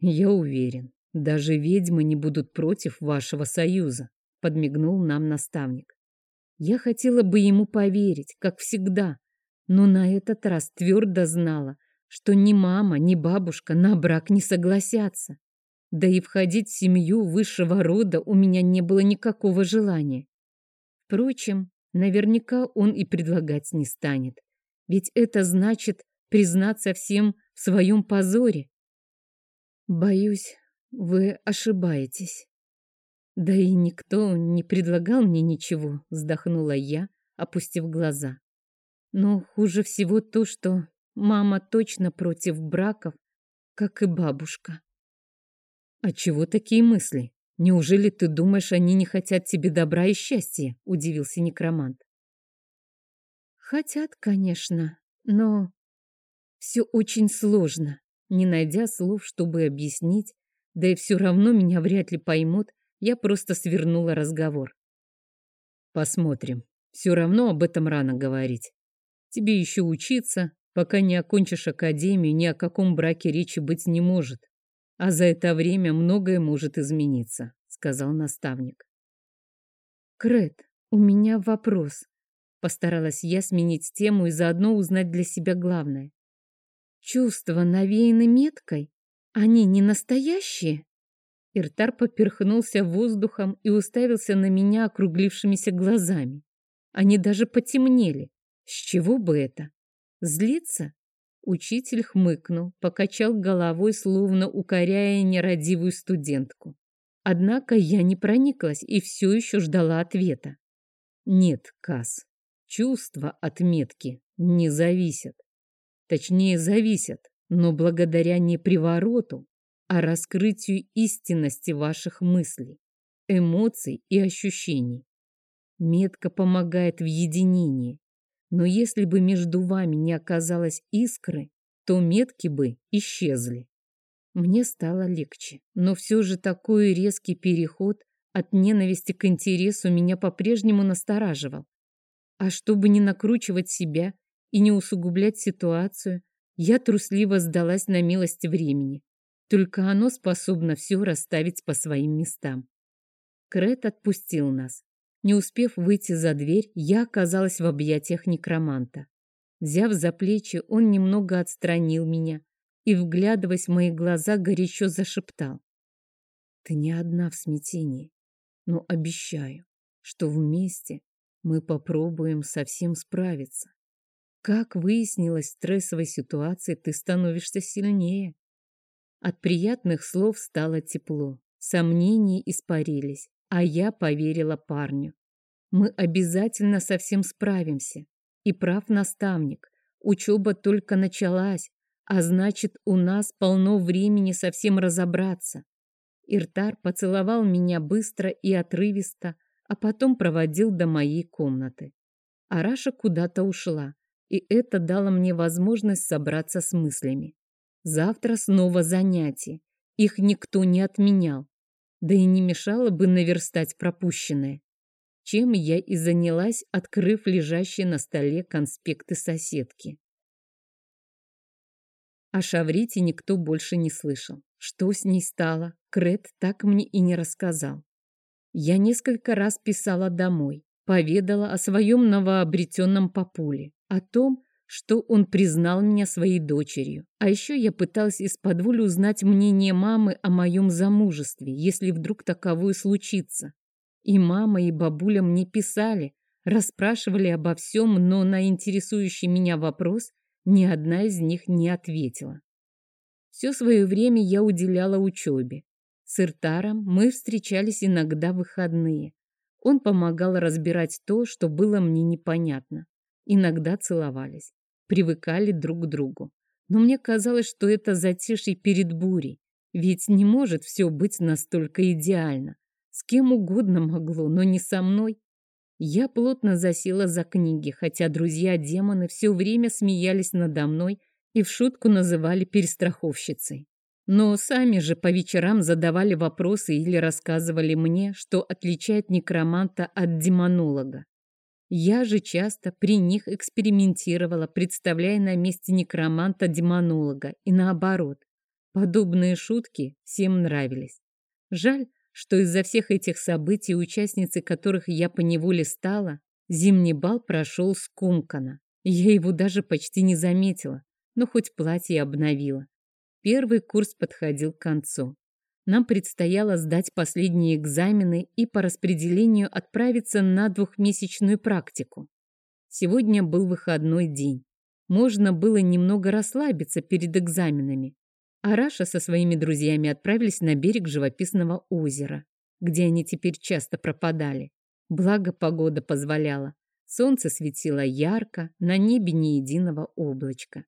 «Я уверен, даже ведьмы не будут против вашего союза», – подмигнул нам наставник. Я хотела бы ему поверить, как всегда, но на этот раз твердо знала, что ни мама, ни бабушка на брак не согласятся. Да и входить в семью высшего рода у меня не было никакого желания. Впрочем, наверняка он и предлагать не станет. Ведь это значит признаться всем в своем позоре. Боюсь, вы ошибаетесь. Да и никто не предлагал мне ничего, вздохнула я, опустив глаза. Но хуже всего то, что мама точно против браков, как и бабушка. А чего такие мысли? Неужели ты думаешь, они не хотят тебе добра и счастья? Удивился некромант. Хотят, конечно, но все очень сложно. Не найдя слов, чтобы объяснить, да и все равно меня вряд ли поймут, я просто свернула разговор. Посмотрим. Все равно об этом рано говорить. Тебе еще учиться, пока не окончишь академию, ни о каком браке речи быть не может. А за это время многое может измениться, сказал наставник. Крет, у меня вопрос. Постаралась я сменить тему и заодно узнать для себя главное. Чувства навеяны меткой? Они не настоящие? Иртар поперхнулся воздухом и уставился на меня округлившимися глазами. Они даже потемнели. С чего бы это? Злиться? Учитель хмыкнул, покачал головой, словно укоряя нерадивую студентку. Однако я не прониклась и все еще ждала ответа. Нет, Кас, чувства от метки не зависят. Точнее, зависят, но благодаря не привороту, а раскрытию истинности ваших мыслей, эмоций и ощущений. Метка помогает в единении, но если бы между вами не оказалось искры, то метки бы исчезли. Мне стало легче, но все же такой резкий переход от ненависти к интересу меня по-прежнему настораживал. А чтобы не накручивать себя и не усугублять ситуацию, я трусливо сдалась на милость времени. Только оно способно все расставить по своим местам. Крет отпустил нас. Не успев выйти за дверь, я оказалась в объятиях некроманта. Взяв за плечи, он немного отстранил меня и, вглядываясь в мои глаза, горячо зашептал. «Ты не одна в смятении, но обещаю, что вместе мы попробуем совсем справиться. Как выяснилось, в стрессовой ситуации ты становишься сильнее». От приятных слов стало тепло, сомнения испарились, а я поверила парню. Мы обязательно со всем справимся. И прав наставник. Учеба только началась, а значит, у нас полно времени совсем разобраться. Иртар поцеловал меня быстро и отрывисто, а потом проводил до моей комнаты. Араша куда-то ушла, и это дало мне возможность собраться с мыслями. Завтра снова занятия. Их никто не отменял да и не мешало бы наверстать пропущенное. Чем я и занялась, открыв лежащие на столе конспекты соседки. О Шаврите никто больше не слышал. Что с ней стало, Крет так мне и не рассказал. Я несколько раз писала домой, поведала о своем новообретенном папуле, о том, что он признал меня своей дочерью. А еще я пыталась из-под узнать мнение мамы о моем замужестве, если вдруг таковое случится. И мама, и бабуля мне писали, расспрашивали обо всем, но на интересующий меня вопрос ни одна из них не ответила. Все свое время я уделяла учебе. С Иртаром мы встречались иногда в выходные. Он помогал разбирать то, что было мне непонятно. Иногда целовались привыкали друг к другу. Но мне казалось, что это затишье перед бурей. Ведь не может все быть настолько идеально. С кем угодно могло, но не со мной. Я плотно засела за книги, хотя друзья-демоны все время смеялись надо мной и в шутку называли перестраховщицей. Но сами же по вечерам задавали вопросы или рассказывали мне, что отличает некроманта от демонолога. Я же часто при них экспериментировала, представляя на месте некроманта-демонолога и наоборот. Подобные шутки всем нравились. Жаль, что из-за всех этих событий, участницей которых я поневоле стала, зимний бал прошел скомканно. Я его даже почти не заметила, но хоть платье обновила. Первый курс подходил к концу. Нам предстояло сдать последние экзамены и по распределению отправиться на двухмесячную практику. Сегодня был выходной день. Можно было немного расслабиться перед экзаменами. Араша со своими друзьями отправились на берег живописного озера. где они теперь часто пропадали. Благо погода позволяла. Солнце светило ярко, на небе ни единого облачка.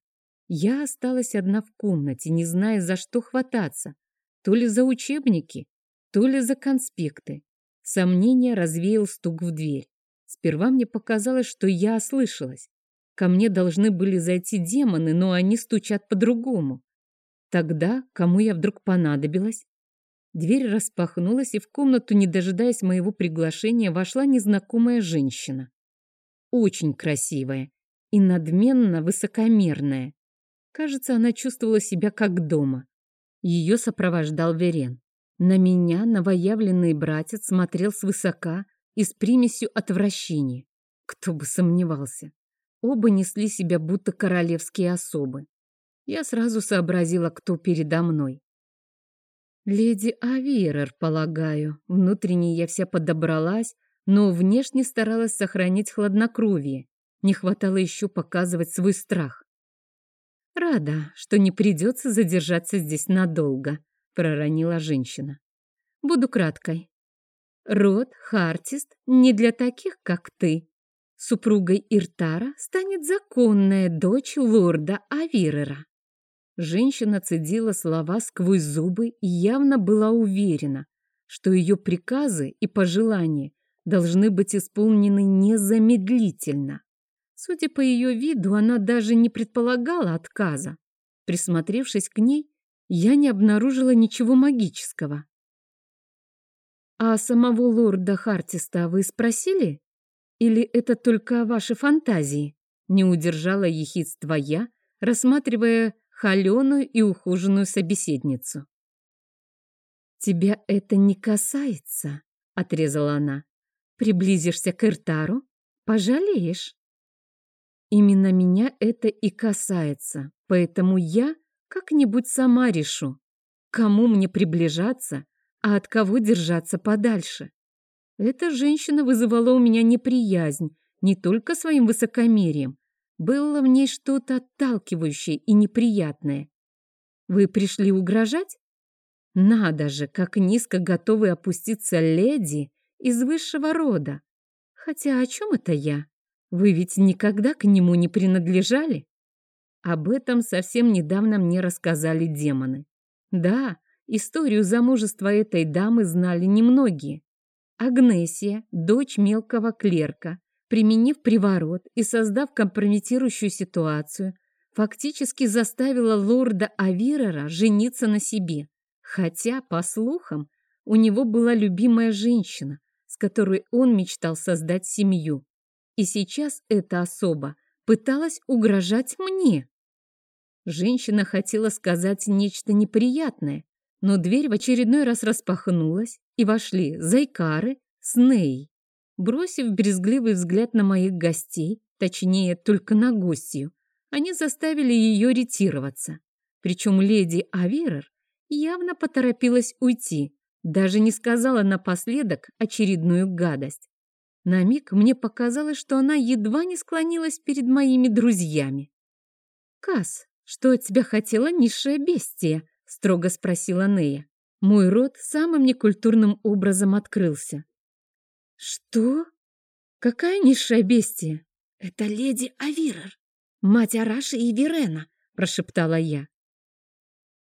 Я осталась одна в комнате, не зная, за что хвататься. То ли за учебники, то ли за конспекты. Сомнение развеял стук в дверь. Сперва мне показалось, что я ослышалась. Ко мне должны были зайти демоны, но они стучат по-другому. Тогда кому я вдруг понадобилась? Дверь распахнулась, и в комнату, не дожидаясь моего приглашения, вошла незнакомая женщина. Очень красивая и надменно высокомерная. Кажется, она чувствовала себя как дома. Ее сопровождал Верен. На меня новоявленный братец смотрел свысока и с примесью отвращения. Кто бы сомневался. Оба несли себя будто королевские особы. Я сразу сообразила, кто передо мной. Леди Авирер, полагаю. Внутренне я вся подобралась, но внешне старалась сохранить хладнокровие. Не хватало еще показывать свой страх. «Рада, что не придется задержаться здесь надолго», — проронила женщина. «Буду краткой. Род Хартист не для таких, как ты. Супругой Иртара станет законная дочь лорда Авирера. Женщина цедила слова сквозь зубы и явно была уверена, что ее приказы и пожелания должны быть исполнены незамедлительно. Судя по ее виду, она даже не предполагала отказа. Присмотревшись к ней, я не обнаружила ничего магического. «А самого лорда Хартиста вы спросили? Или это только ваши фантазии?» Не удержала ехидства я, рассматривая холеную и ухоженную собеседницу. «Тебя это не касается», — отрезала она. «Приблизишься к Иртару, пожалеешь». Именно меня это и касается, поэтому я как-нибудь сама решу, кому мне приближаться, а от кого держаться подальше. Эта женщина вызывала у меня неприязнь не только своим высокомерием, было в ней что-то отталкивающее и неприятное. Вы пришли угрожать? Надо же, как низко готовы опуститься леди из высшего рода. Хотя о чем это я? Вы ведь никогда к нему не принадлежали? Об этом совсем недавно мне рассказали демоны. Да, историю замужества этой дамы знали немногие. Агнесия, дочь мелкого клерка, применив приворот и создав компрометирующую ситуацию, фактически заставила лорда Авирера жениться на себе. Хотя, по слухам, у него была любимая женщина, с которой он мечтал создать семью. И сейчас эта особа пыталась угрожать мне. Женщина хотела сказать нечто неприятное, но дверь в очередной раз распахнулась, и вошли Зайкары с Ней. Бросив брезгливый взгляд на моих гостей, точнее, только на гостью, они заставили ее ретироваться. Причем леди Авирер явно поторопилась уйти, даже не сказала напоследок очередную гадость. На миг мне показалось, что она едва не склонилась перед моими друзьями. «Кас, что от тебя хотела низшая бестия?» — строго спросила Нея. Мой рот самым некультурным образом открылся. «Что? Какая низшая бестия?» «Это леди Авирер, мать Араши и Верена», — прошептала я.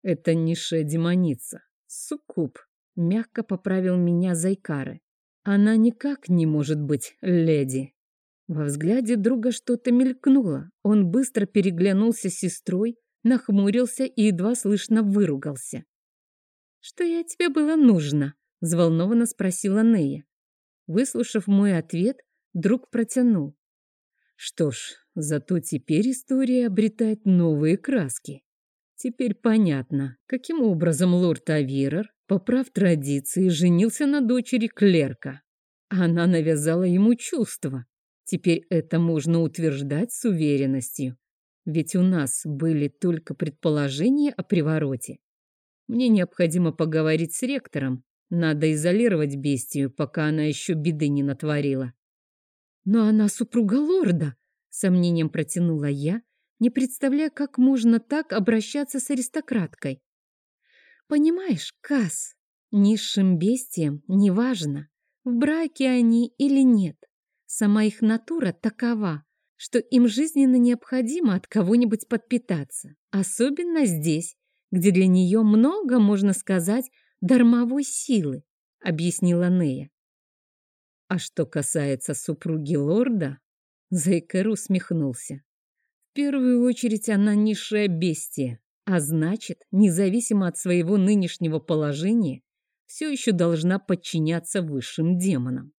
«Это низшая демоница, суккуб», — мягко поправил меня Зайкары. «Она никак не может быть леди». Во взгляде друга что-то мелькнуло. Он быстро переглянулся с сестрой, нахмурился и едва слышно выругался. «Что я тебе было нужно?» — взволнованно спросила Нея. Выслушав мой ответ, друг протянул. Что ж, зато теперь история обретает новые краски. Теперь понятно, каким образом лорд Поправ традиции, женился на дочери клерка. Она навязала ему чувства. Теперь это можно утверждать с уверенностью. Ведь у нас были только предположения о привороте. Мне необходимо поговорить с ректором, надо изолировать бестию, пока она еще беды не натворила. Но она супруга лорда, сомнением протянула я, не представляя, как можно так обращаться с аристократкой. Понимаешь, Кас, Низшим бестиям неважно, в браке они или нет. Сама их натура такова, что им жизненно необходимо от кого-нибудь подпитаться. Особенно здесь, где для нее много, можно сказать, дармовой силы, объяснила Нея. А что касается супруги лорда, Зайкер усмехнулся. В первую очередь она низшая бестия, а значит, независимо от своего нынешнего положения, все еще должна подчиняться высшим демонам.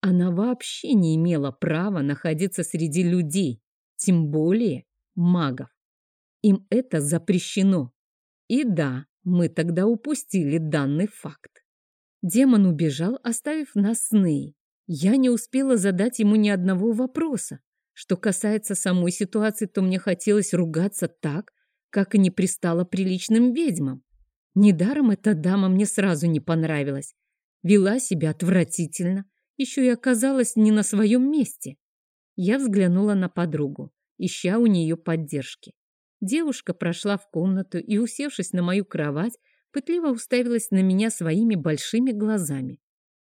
Она вообще не имела права находиться среди людей, тем более магов. Им это запрещено. И да, мы тогда упустили данный факт. Демон убежал, оставив нас с Ней. Я не успела задать ему ни одного вопроса. Что касается самой ситуации, то мне хотелось ругаться так, как и не пристало приличным ведьмам. Недаром эта дама мне сразу не понравилась. Вела себя отвратительно, еще и оказалась не на своем месте. Я взглянула на подругу, ища у нее поддержки. Девушка прошла в комнату и, усевшись на мою кровать, пытливо уставилась на меня своими большими глазами.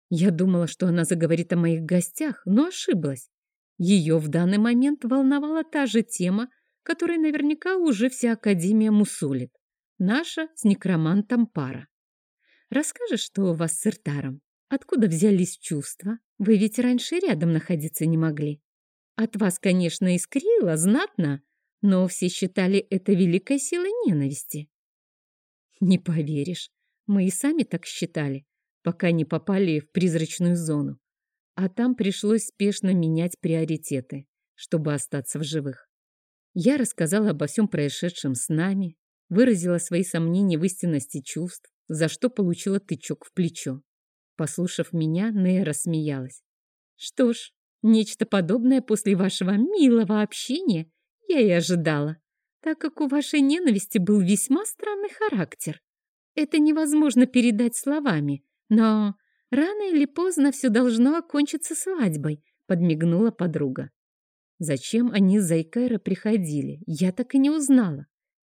Я думала, что она заговорит о моих гостях, но ошиблась. Ее в данный момент волновала та же тема, которой наверняка уже вся Академия мусулит. Наша с некромантом пара. Расскажешь, что у вас с Иртаром? Откуда взялись чувства? Вы ведь раньше рядом находиться не могли. От вас, конечно, искрило, знатно, но все считали это великой силой ненависти. Не поверишь, мы и сами так считали, пока не попали в призрачную зону. А там пришлось спешно менять приоритеты, чтобы остаться в живых. Я рассказала обо всем происшедшем с нами, выразила свои сомнения в истинности чувств, за что получила тычок в плечо. Послушав меня, Нея рассмеялась. Что ж, нечто подобное после вашего милого общения я и ожидала так как у вашей ненависти был весьма странный характер. Это невозможно передать словами, но рано или поздно все должно окончиться свадьбой, подмигнула подруга. Зачем они с Зайкайра приходили, я так и не узнала.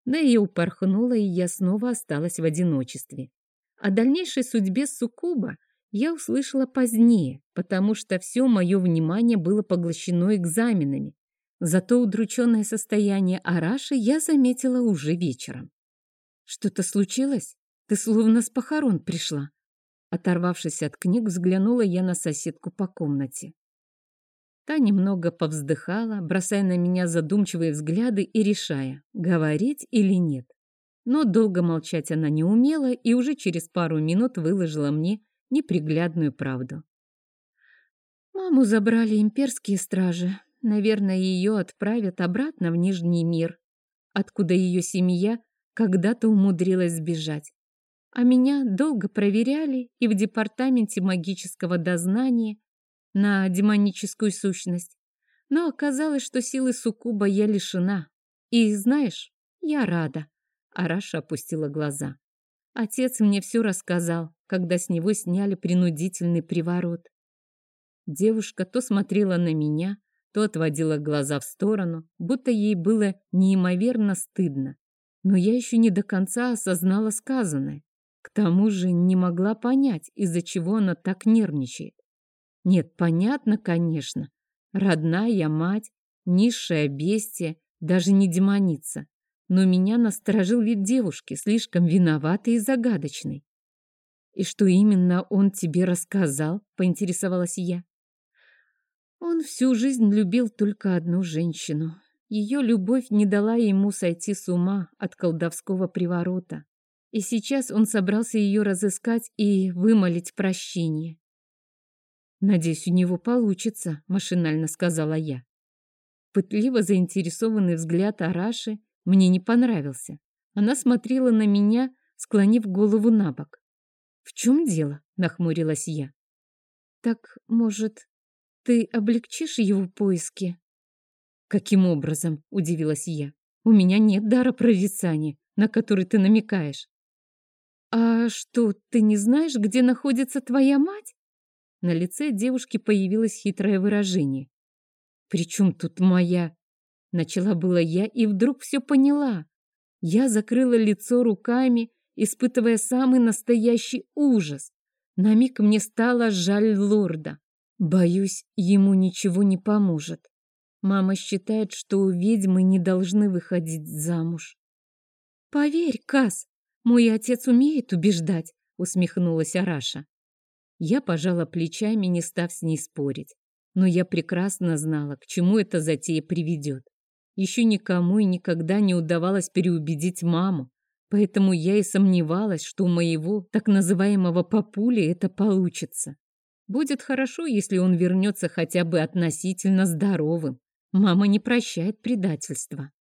Да и упорхнула, и я снова осталась в одиночестве. О дальнейшей судьбе Сукуба я услышала позднее, потому что все мое внимание было поглощено экзаменами, Зато удрученное состояние Араши я заметила уже вечером. «Что-то случилось? Ты словно с похорон пришла». Оторвавшись от книг, взглянула я на соседку по комнате. Та немного повздыхала, бросая на меня задумчивые взгляды и решая, говорить или нет. Но долго молчать она не умела и уже через пару минут выложила мне неприглядную правду. Маму забрали имперские стражи. Наверное, ее отправят обратно в Нижний мир, откуда ее семья когда-то умудрилась сбежать. А меня долго проверяли и в департаменте магического дознания на демоническую сущность. Но оказалось, что силы суккуба я лишена. И, знаешь, я рада. Араша опустила глаза. Отец мне все рассказал, когда с него сняли принудительный приворот. Девушка то смотрела на меня, то отводила глаза в сторону, будто ей было неимоверно стыдно. Но я еще не до конца осознала сказанное. К тому же не могла понять, из-за чего она так нервничает. Нет, понятно, конечно. Родная мать, низшая бестия, даже не демоница. Но меня насторожил вид девушки, слишком виноватой и загадочной. «И что именно он тебе рассказал?» — поинтересовалась я. Он всю жизнь любил только одну женщину. Ее любовь не дала ему сойти с ума от колдовского приворота. И сейчас он собрался ее разыскать и вымолить прощение. «Надеюсь, у него получится», — машинально сказала я. Пытливо заинтересованный взгляд Араши мне не понравился. Она смотрела на меня, склонив голову на бок. «В чем дело?» — нахмурилась я. «Так, может, ты облегчишь его поиски? Каким образом? Удивилась я. У меня нет дара прорицания, на который ты намекаешь. А что, ты не знаешь, где находится твоя мать? На лице девушки появилось хитрое выражение. «При чем тут моя?» Начала было я и вдруг все поняла. Я закрыла лицо руками испытывая самый настоящий ужас. На миг мне стало жаль лорда. Боюсь, ему ничего не поможет. Мама считает, что у ведьмы не должны выходить замуж. «Поверь, Кас, мой отец умеет убеждать», — усмехнулась Араша. Я пожала плечами, не став с ней спорить. Но я прекрасно знала, к чему эта затея приведет. Еще никому и никогда не удавалось переубедить маму, поэтому я и сомневалась, что у моего так называемого папули это получится. Будет хорошо, если он вернется хотя бы относительно здоровым. Мама не прощает предательства.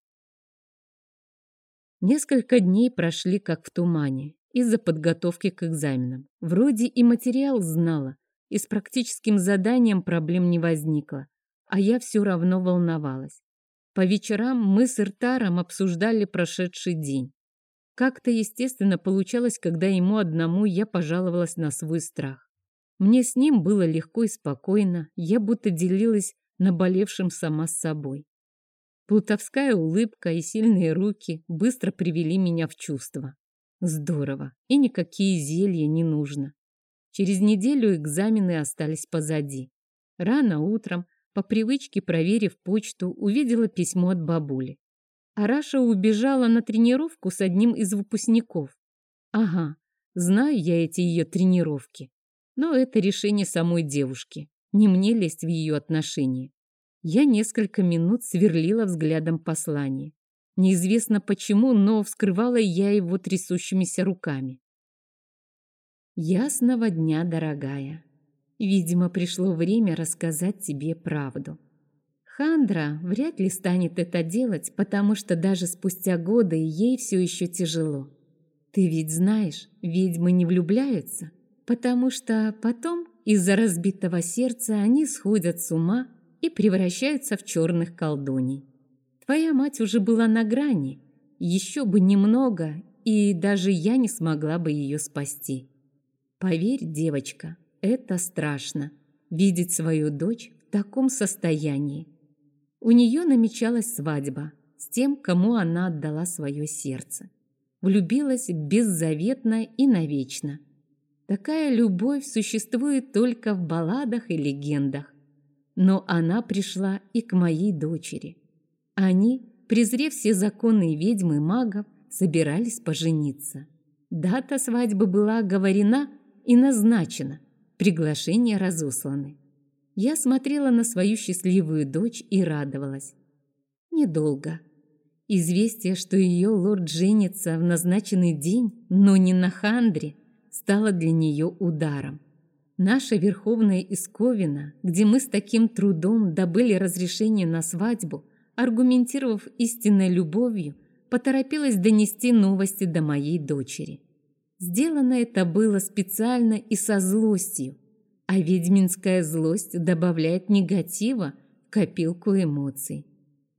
Несколько дней прошли как в тумане из-за подготовки к экзаменам. Вроде и материал знала, и с практическим заданием проблем не возникло, а я все равно волновалась. По вечерам мы с Иртаром обсуждали прошедший день. Как-то естественно получалось, когда ему одному я пожаловалась на свой страх. Мне с ним было легко и спокойно, я будто делилась наболевшим сама с собой. Плутовская улыбка и сильные руки быстро привели меня в чувство. Здорово, и никакие зелья не нужно. Через неделю экзамены остались позади. Рано утром, по привычке проверив почту, увидела письмо от бабули. Араша убежала на тренировку с одним из выпускников. Ага, знаю я эти ее тренировки. Но это решение самой девушки. Не мне лезть в ее отношения. Я несколько минут сверлила взглядом послание. Неизвестно почему, но вскрывала я его трясущимися руками. Ясного дня, дорогая. Видимо, пришло время рассказать тебе правду. Хандра вряд ли станет это делать, потому что даже спустя годы ей все еще тяжело. Ты ведь знаешь, ведьмы не влюбляются, потому что потом из-за разбитого сердца они сходят с ума и превращаются в черных колдуней. Твоя мать уже была на грани, еще бы немного, и даже я не смогла бы ее спасти. Поверь, девочка, это страшно – видеть свою дочь в таком состоянии. У нее намечалась свадьба с тем, кому она отдала свое сердце. Влюбилась беззаветно и навечно. Такая любовь существует только в балладах и легендах. Но она пришла и к моей дочери. Они, презрев все законы ведьмы и магов, собирались пожениться. Дата свадьбы была оговорена – и назначено. Приглашения разосланы. Я смотрела на свою счастливую дочь и радовалась. Недолго. Известие, что ее лорд женится в назначенный день, но не на Хандре, стало для нее ударом. Наша Верховная Исковина, где мы с таким трудом добыли разрешение на свадьбу, аргументировав истинной любовью, поторопилась донести новости до моей дочери. Сделано это было специально и со злостью, а ведьминская злость добавляет негатива в копилку эмоций.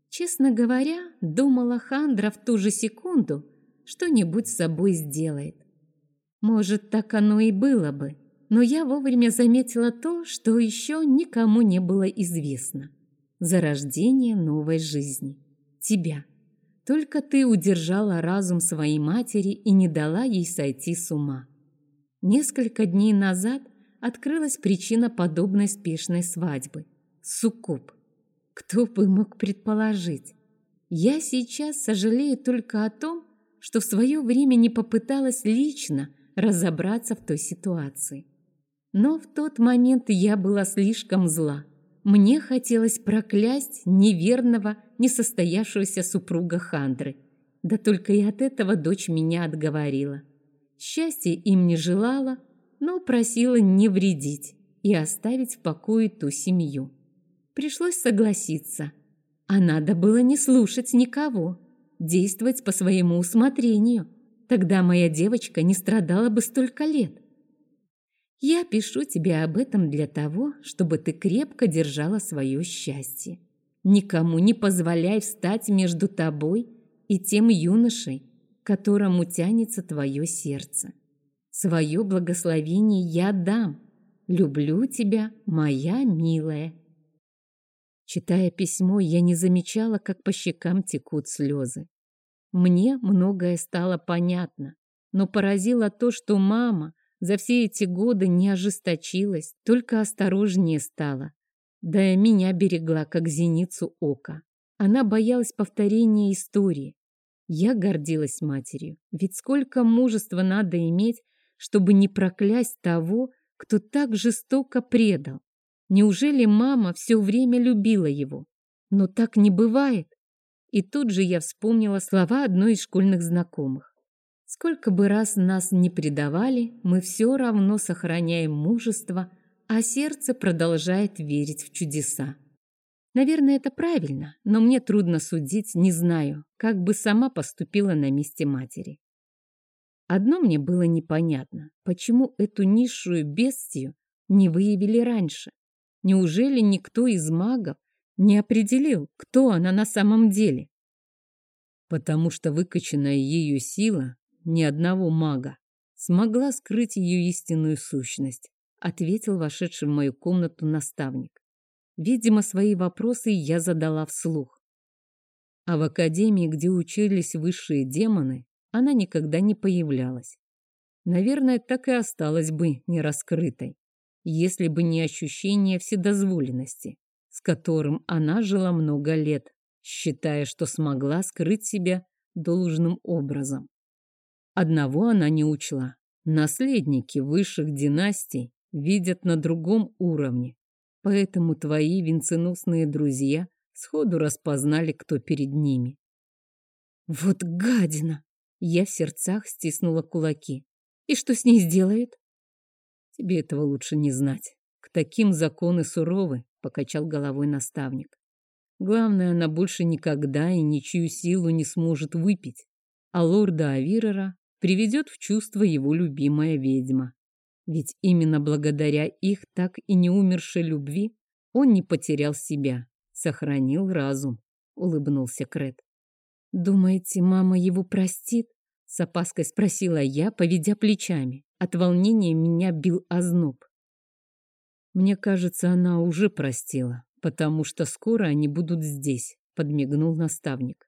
Честно говоря, думала Хандра в ту же секунду, что-нибудь с собой сделает. Может, так оно и было бы, но я вовремя заметила то, что еще никому не было известно. Зарождение новой жизни. Тебя. Только ты удержала разум своей матери и не дала ей сойти с ума. Несколько дней назад открылась причина подобной спешной свадьбы – суккуб. Кто бы мог предположить? Я сейчас сожалею только о том, что в свое время не попыталась лично разобраться в той ситуации. Но в тот момент я была слишком зла – мне хотелось проклясть неверного, несостоявшегося супруга Хандры. Да только и от этого дочь меня отговорила. Счастья им не желала, но просила не вредить и оставить в покое ту семью. Пришлось согласиться. А надо было не слушать никого, действовать по своему усмотрению. Тогда моя девочка не страдала бы столько лет. Я пишу тебе об этом для того, чтобы ты крепко держала свое счастье. Никому не позволяй встать между тобой и тем юношей, которому тянется твое сердце. Свое благословение я дам. Люблю тебя, моя милая. Читая письмо, я не замечала, как по щекам текут слезы. Мне многое стало понятно. Но поразило то, что мама за все эти годы не ожесточилась, только осторожнее стала. Да и меня берегла, как зеницу ока. Она боялась повторения истории. Я гордилась матерью, ведь сколько мужества надо иметь, чтобы не проклясть того, кто так жестоко предал. Неужели мама все время любила его? Но так не бывает. И тут же я вспомнила слова одной из школьных знакомых. Сколько бы раз нас не предавали, мы все равно сохраняем мужество, а сердце продолжает верить в чудеса. Наверное, это правильно, но мне трудно судить, не знаю, как бы сама поступила на месте матери. Одно мне было непонятно, почему эту низшую бестию не выявили раньше. Неужели никто из магов не определил, кто она на самом деле? Потому что выкачанная ее сила ни одного мага смогла скрыть ее истинную сущность, ответил вошедший в мою комнату наставник. Видимо, свои вопросы я задала вслух. А в академии, где учились высшие демоны, она никогда не появлялась. Наверное, так и осталась бы нераскрытой, если бы не ощущение вседозволенности, с которым она жила много лет, считая, что смогла скрыть себя должным образом. Одного она не учла. Наследники высших династий видят на другом уровне, поэтому твои венценосные друзья сходу распознали, кто перед ними. Вот гадина! Я в сердцах стиснула кулаки. И что с ней сделает? Тебе этого лучше не знать. К таким законы суровы, покачал головой наставник. Главное, она больше никогда и ничью силу не сможет выпить, а лорда Авирера приведет в чувство его любимая ведьма. Ведь именно благодаря их так и не умершей любви он не потерял себя, сохранил разум, улыбнулся Крет. «Думаете, мама его простит?» С опаской спросила я, поведя плечами. От волнения меня бил озноб. «Мне кажется, она уже простила, потому что скоро они будут здесь», — подмигнул наставник.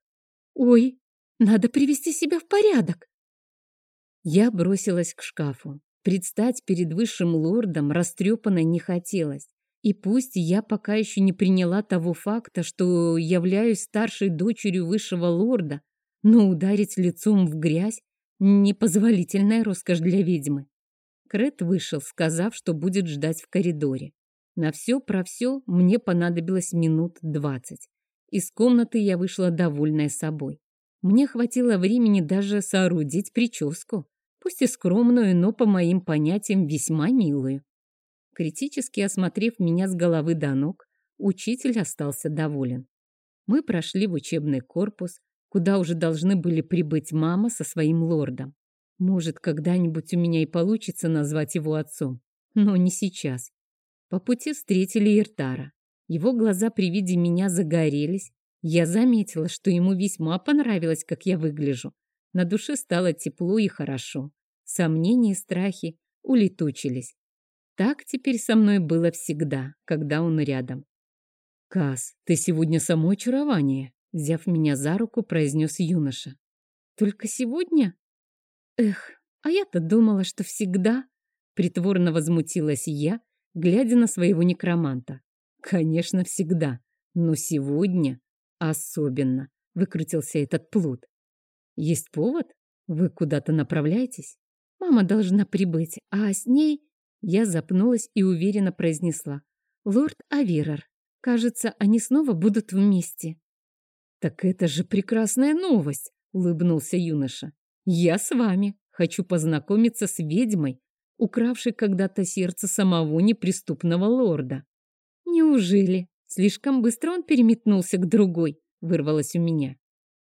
«Ой, надо привести себя в порядок!» Я бросилась к шкафу. Предстать перед высшим лордом растрепанной не хотелось. И пусть я пока еще не приняла того факта, что являюсь старшей дочерью высшего лорда, но ударить лицом в грязь — непозволительная роскошь для ведьмы. Крет вышел, сказав, что будет ждать в коридоре. На все про все мне понадобилось минут двадцать. Из комнаты я вышла довольная собой. Мне хватило времени даже соорудить прическу, пусть и скромную, но по моим понятиям весьма милую. Критически осмотрев меня с головы до ног, учитель остался доволен. Мы прошли в учебный корпус, куда уже должны были прибыть мама со своим лордом. Может, когда-нибудь у меня и получится назвать его отцом, но не сейчас. По пути встретили Иртара. Его глаза при виде меня загорелись. Я заметила, что ему весьма понравилось, как я выгляжу. На душе стало тепло и хорошо. Сомнения и страхи улетучились. Так теперь со мной было всегда, когда он рядом. «Кас, ты сегодня само очарование», Взяв меня за руку, произнес юноша. «Только сегодня? Эх, а я-то думала, что всегда...» Притворно возмутилась я, глядя на своего некроманта. «Конечно, всегда, но сегодня особенно», — выкрутился этот плут. «Есть повод? Вы куда-то направляетесь? Мама должна прибыть, а с ней...» Я запнулась и уверенно произнесла. «Лорд Авирор, кажется, они снова будут вместе». «Так это же прекрасная новость!» — улыбнулся юноша. «Я с вами. Хочу познакомиться с ведьмой, укравшей когда-то сердце самого неприступного лорда». «Неужели? Слишком быстро он переметнулся к другой?» — вырвалось у меня.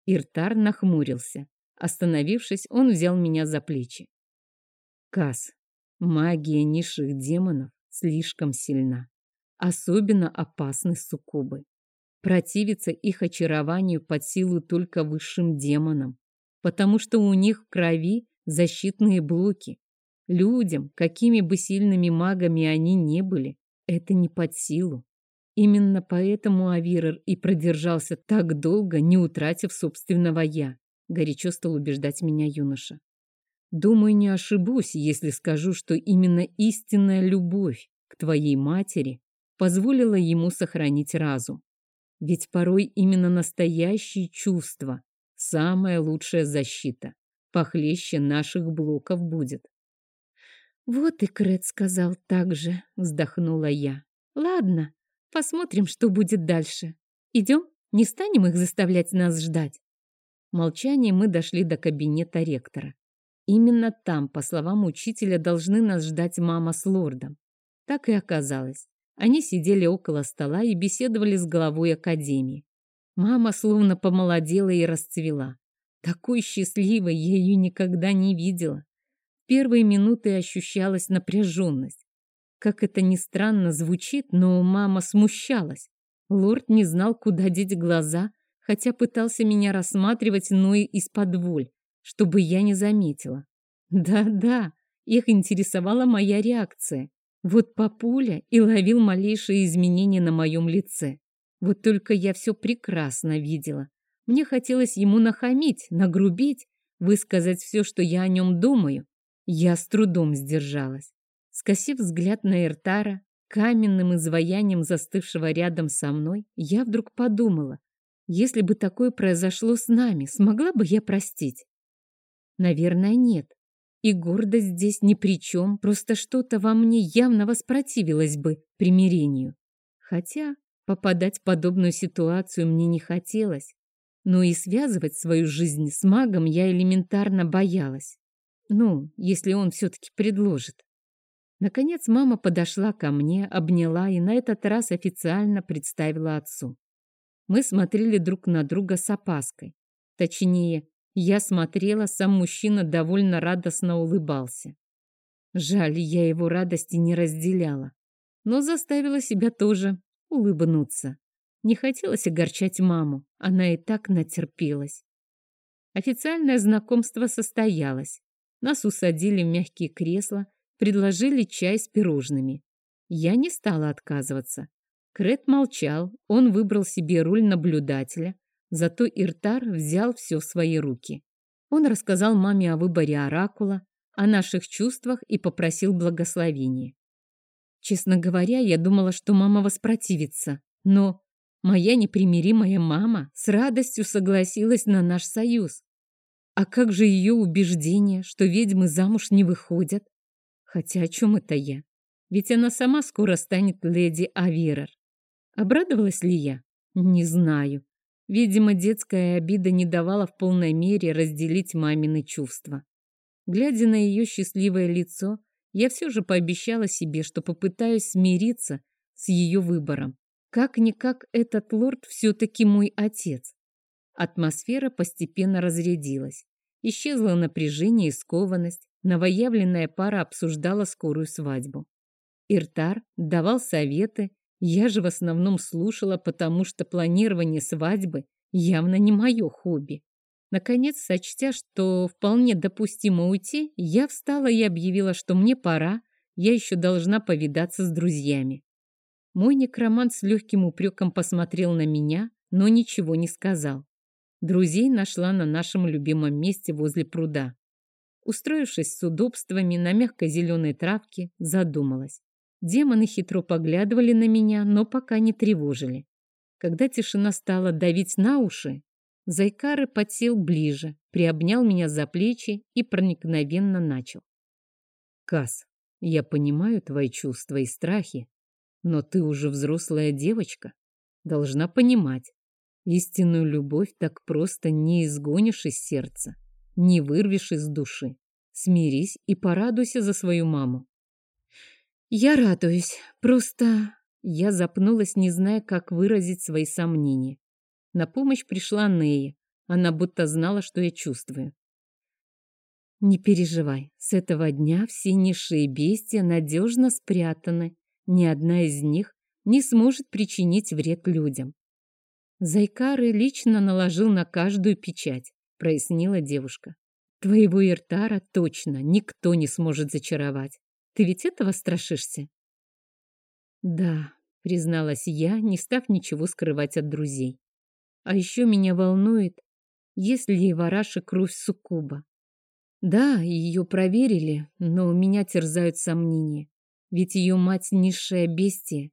Иртар нахмурился. Остановившись, он взял меня за плечи. Кас, магия низших демонов слишком сильна. Особенно опасны суккубы. Противиться их очарованию под силу только высшим демонам, потому что у них в крови защитные блоки. Людям, какими бы сильными магами они не были, это не под силу. Именно поэтому Авирор и продержался так долго, не утратив собственного «я», горячо стал убеждать меня юноша. Думаю, не ошибусь, если скажу, что именно истинная любовь к твоей матери позволила ему сохранить разум. Ведь порой именно настоящие чувства – самая лучшая защита. Похлеще наших блоков будет. Вот и Крет сказал так же, вздохнула я. Ладно, посмотрим, что будет дальше. Идем, не станем их заставлять нас ждать. В молчании мы дошли до кабинета ректора. Именно там, по словам учителя, должны нас ждать мама с лордом. Так и оказалось. Они сидели около стола и беседовали с главой академии. Мама словно помолодела и расцвела. Такой счастливой я ее никогда не видела. В первые минуты ощущалась напряженность. Как это ни странно звучит, но мама смущалась. Лорд не знал, куда деть глаза, хотя пытался меня рассматривать, но и из-под воль чтобы я не заметила. Да-да, их интересовала моя реакция. Вот папуля и ловил малейшие изменения на моем лице. Вот только я все прекрасно видела. Мне хотелось ему нахамить, нагрубить, высказать все, что я о нем думаю. Я с трудом сдержалась. Скосив взгляд на Эртара, каменным изваянием застывшего рядом со мной, я вдруг подумала, если бы такое произошло с нами, смогла бы я простить? Наверное, нет. И гордость здесь ни при чем, просто что-то во мне явно воспротивилось бы примирению. Хотя попадать в подобную ситуацию мне не хотелось. Но и связывать свою жизнь с магом я элементарно боялась. Ну, если он все-таки предложит. Наконец мама подошла ко мне, обняла и на этот раз официально представила отцу. Мы смотрели друг на друга с опаской. Точнее, я смотрела, сам мужчина довольно радостно улыбался. Жаль, я его радости не разделяла, но заставила себя тоже улыбнуться. Не хотелось огорчать маму, она и так натерпелась. Официальное знакомство состоялось. Нас усадили в мягкие кресла, предложили чай с пирожными. Я не стала отказываться. Крет молчал, он выбрал себе роль наблюдателя, Зато Иртар взял все в свои руки. Он рассказал маме о выборе оракула, о наших чувствах и попросил благословения. Честно говоря, я думала, что мама воспротивится, но моя непримиримая мама с радостью согласилась на наш союз. А как же ее убеждение, что ведьмы замуж не выходят? Хотя о чем это я? Ведь она сама скоро станет леди Аверер. Обрадовалась ли я? Не знаю. Видимо, детская обида не давала в полной мере разделить мамины чувства. Глядя на ее счастливое лицо, я все же пообещала себе, что попытаюсь смириться с ее выбором. Как-никак этот лорд все-таки мой отец. Атмосфера постепенно разрядилась. Исчезло напряжение и скованность. Новоявленная пара обсуждала скорую свадьбу. Иртар давал советы я же в основном слушала, потому что планирование свадьбы явно не мое хобби. Наконец, сочтя, что вполне допустимо уйти, я встала и объявила, что мне пора, я еще должна повидаться с друзьями. Мой некромант с легким упреком посмотрел на меня, но ничего не сказал. Друзей нашла на нашем любимом месте возле пруда. Устроившись с удобствами на мягкой зеленой травке, задумалась. Демоны хитро поглядывали на меня, но пока не тревожили. Когда тишина стала давить на уши, Зайкары подсел ближе, приобнял меня за плечи и проникновенно начал. «Кас, я понимаю твои чувства и страхи, но ты уже взрослая девочка, должна понимать, истинную любовь так просто не изгонишь из сердца, не вырвешь из души. Смирись и порадуйся за свою маму. Я радуюсь. Просто я запнулась, не зная, как выразить свои сомнения. На помощь пришла Нея. Она будто знала, что я чувствую. Не переживай, с этого дня все низшие бестия надежно спрятаны. Ни одна из них не сможет причинить вред людям. Зайкары лично наложил на каждую печать, прояснила девушка. Твоего Иртара точно никто не сможет зачаровать. Ты ведь этого страшишься? Да, призналась я, не став ничего скрывать от друзей. А еще меня волнует, есть ли в Араше кровь суккуба. Да, ее проверили, но меня терзают сомнения. Ведь ее мать низшая бестия.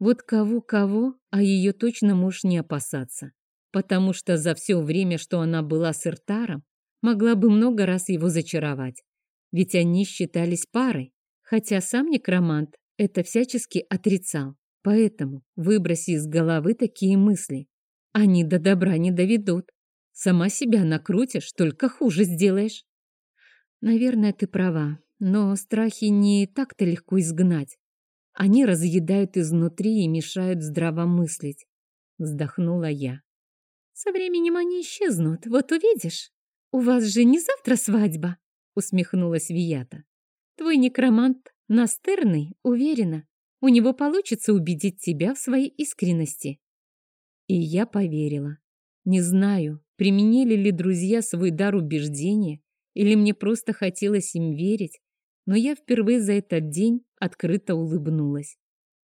Вот кого-кого, а ее точно можешь не опасаться. Потому что за все время, что она была с Иртаром, могла бы много раз его зачаровать. Ведь они считались парой, хотя сам некромант это всячески отрицал. Поэтому выброси из головы такие мысли. Они до добра не доведут. Сама себя накрутишь, только хуже сделаешь. Наверное, ты права, но страхи не так-то легко изгнать. Они разъедают изнутри и мешают здраво мыслить. Вздохнула я. Со временем они исчезнут, вот увидишь. У вас же не завтра свадьба, усмехнулась Вията. Твой некромант настырный, уверена, у него получится убедить тебя в своей искренности. И я поверила. Не знаю, применили ли друзья свой дар убеждения, или мне просто хотелось им верить, но я впервые за этот день открыто улыбнулась.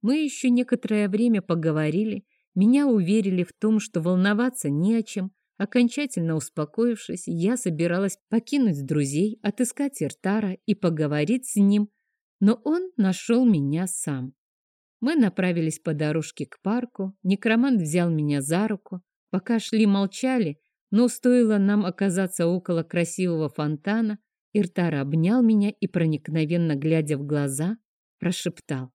Мы еще некоторое время поговорили, меня уверили в том, что волноваться не о чем. Окончательно успокоившись, я собиралась покинуть друзей, отыскать Иртара и поговорить с ним, но он нашел меня сам. Мы направились по дорожке к парку, некромант взял меня за руку. Пока шли, молчали, но стоило нам оказаться около красивого фонтана, Иртара обнял меня и, проникновенно глядя в глаза, прошептал.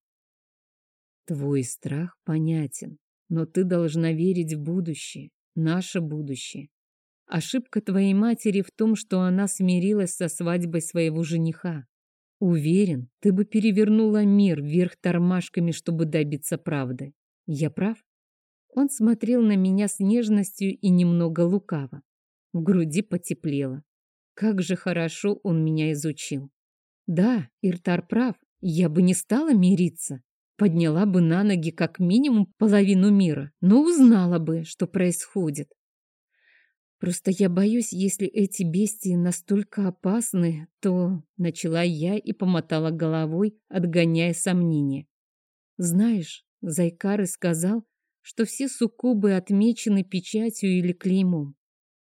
«Твой страх понятен, но ты должна верить в будущее, наше будущее. Ошибка твоей матери в том, что она смирилась со свадьбой своего жениха. Уверен, ты бы перевернула мир вверх тормашками, чтобы добиться правды. Я прав? Он смотрел на меня с нежностью и немного лукаво. В груди потеплело. Как же хорошо он меня изучил. Да, Иртар прав, я бы не стала мириться. Подняла бы на ноги как минимум половину мира, но узнала бы, что происходит. Просто я боюсь, если эти бестии настолько опасны, то начала я и помотала головой, отгоняя сомнения. Знаешь, Зайкары сказал, что все суккубы отмечены печатью или клеймом.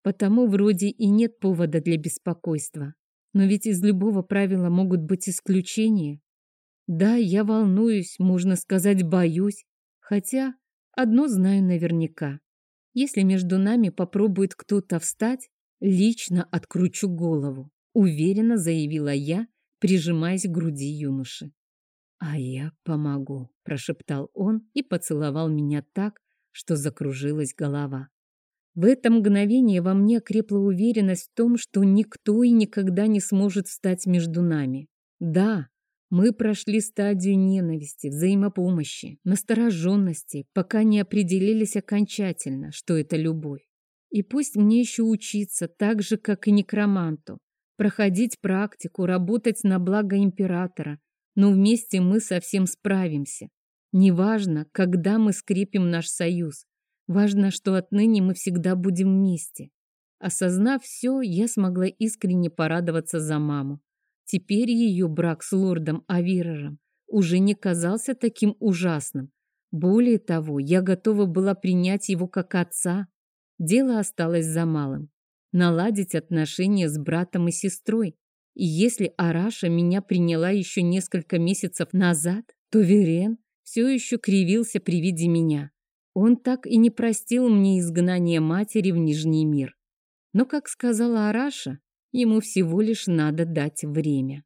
Потому вроде и нет повода для беспокойства. Но ведь из любого правила могут быть исключения. Да, я волнуюсь, можно сказать, боюсь. Хотя одно знаю наверняка. Если между нами попробует кто-то встать, лично откручу голову, уверенно заявила я, прижимаясь к груди юноши. «А я помогу», — прошептал он и поцеловал меня так, что закружилась голова. В это мгновение во мне крепла уверенность в том, что никто и никогда не сможет встать между нами. Да, мы прошли стадию ненависти, взаимопомощи, настороженности, пока не определились окончательно, что это любовь. И пусть мне еще учиться так же, как и некроманту, проходить практику, работать на благо императора, но вместе мы совсем справимся. Неважно, когда мы скрепим наш союз, важно, что отныне мы всегда будем вместе. Осознав все, я смогла искренне порадоваться за маму. Теперь ее брак с лордом Авирером уже не казался таким ужасным. Более того, я готова была принять его как отца. Дело осталось за малым. Наладить отношения с братом и сестрой. И если Араша меня приняла еще несколько месяцев назад, то Верен все еще кривился при виде меня. Он так и не простил мне изгнание матери в Нижний мир. Но, как сказала Араша, Ему всего лишь надо дать время.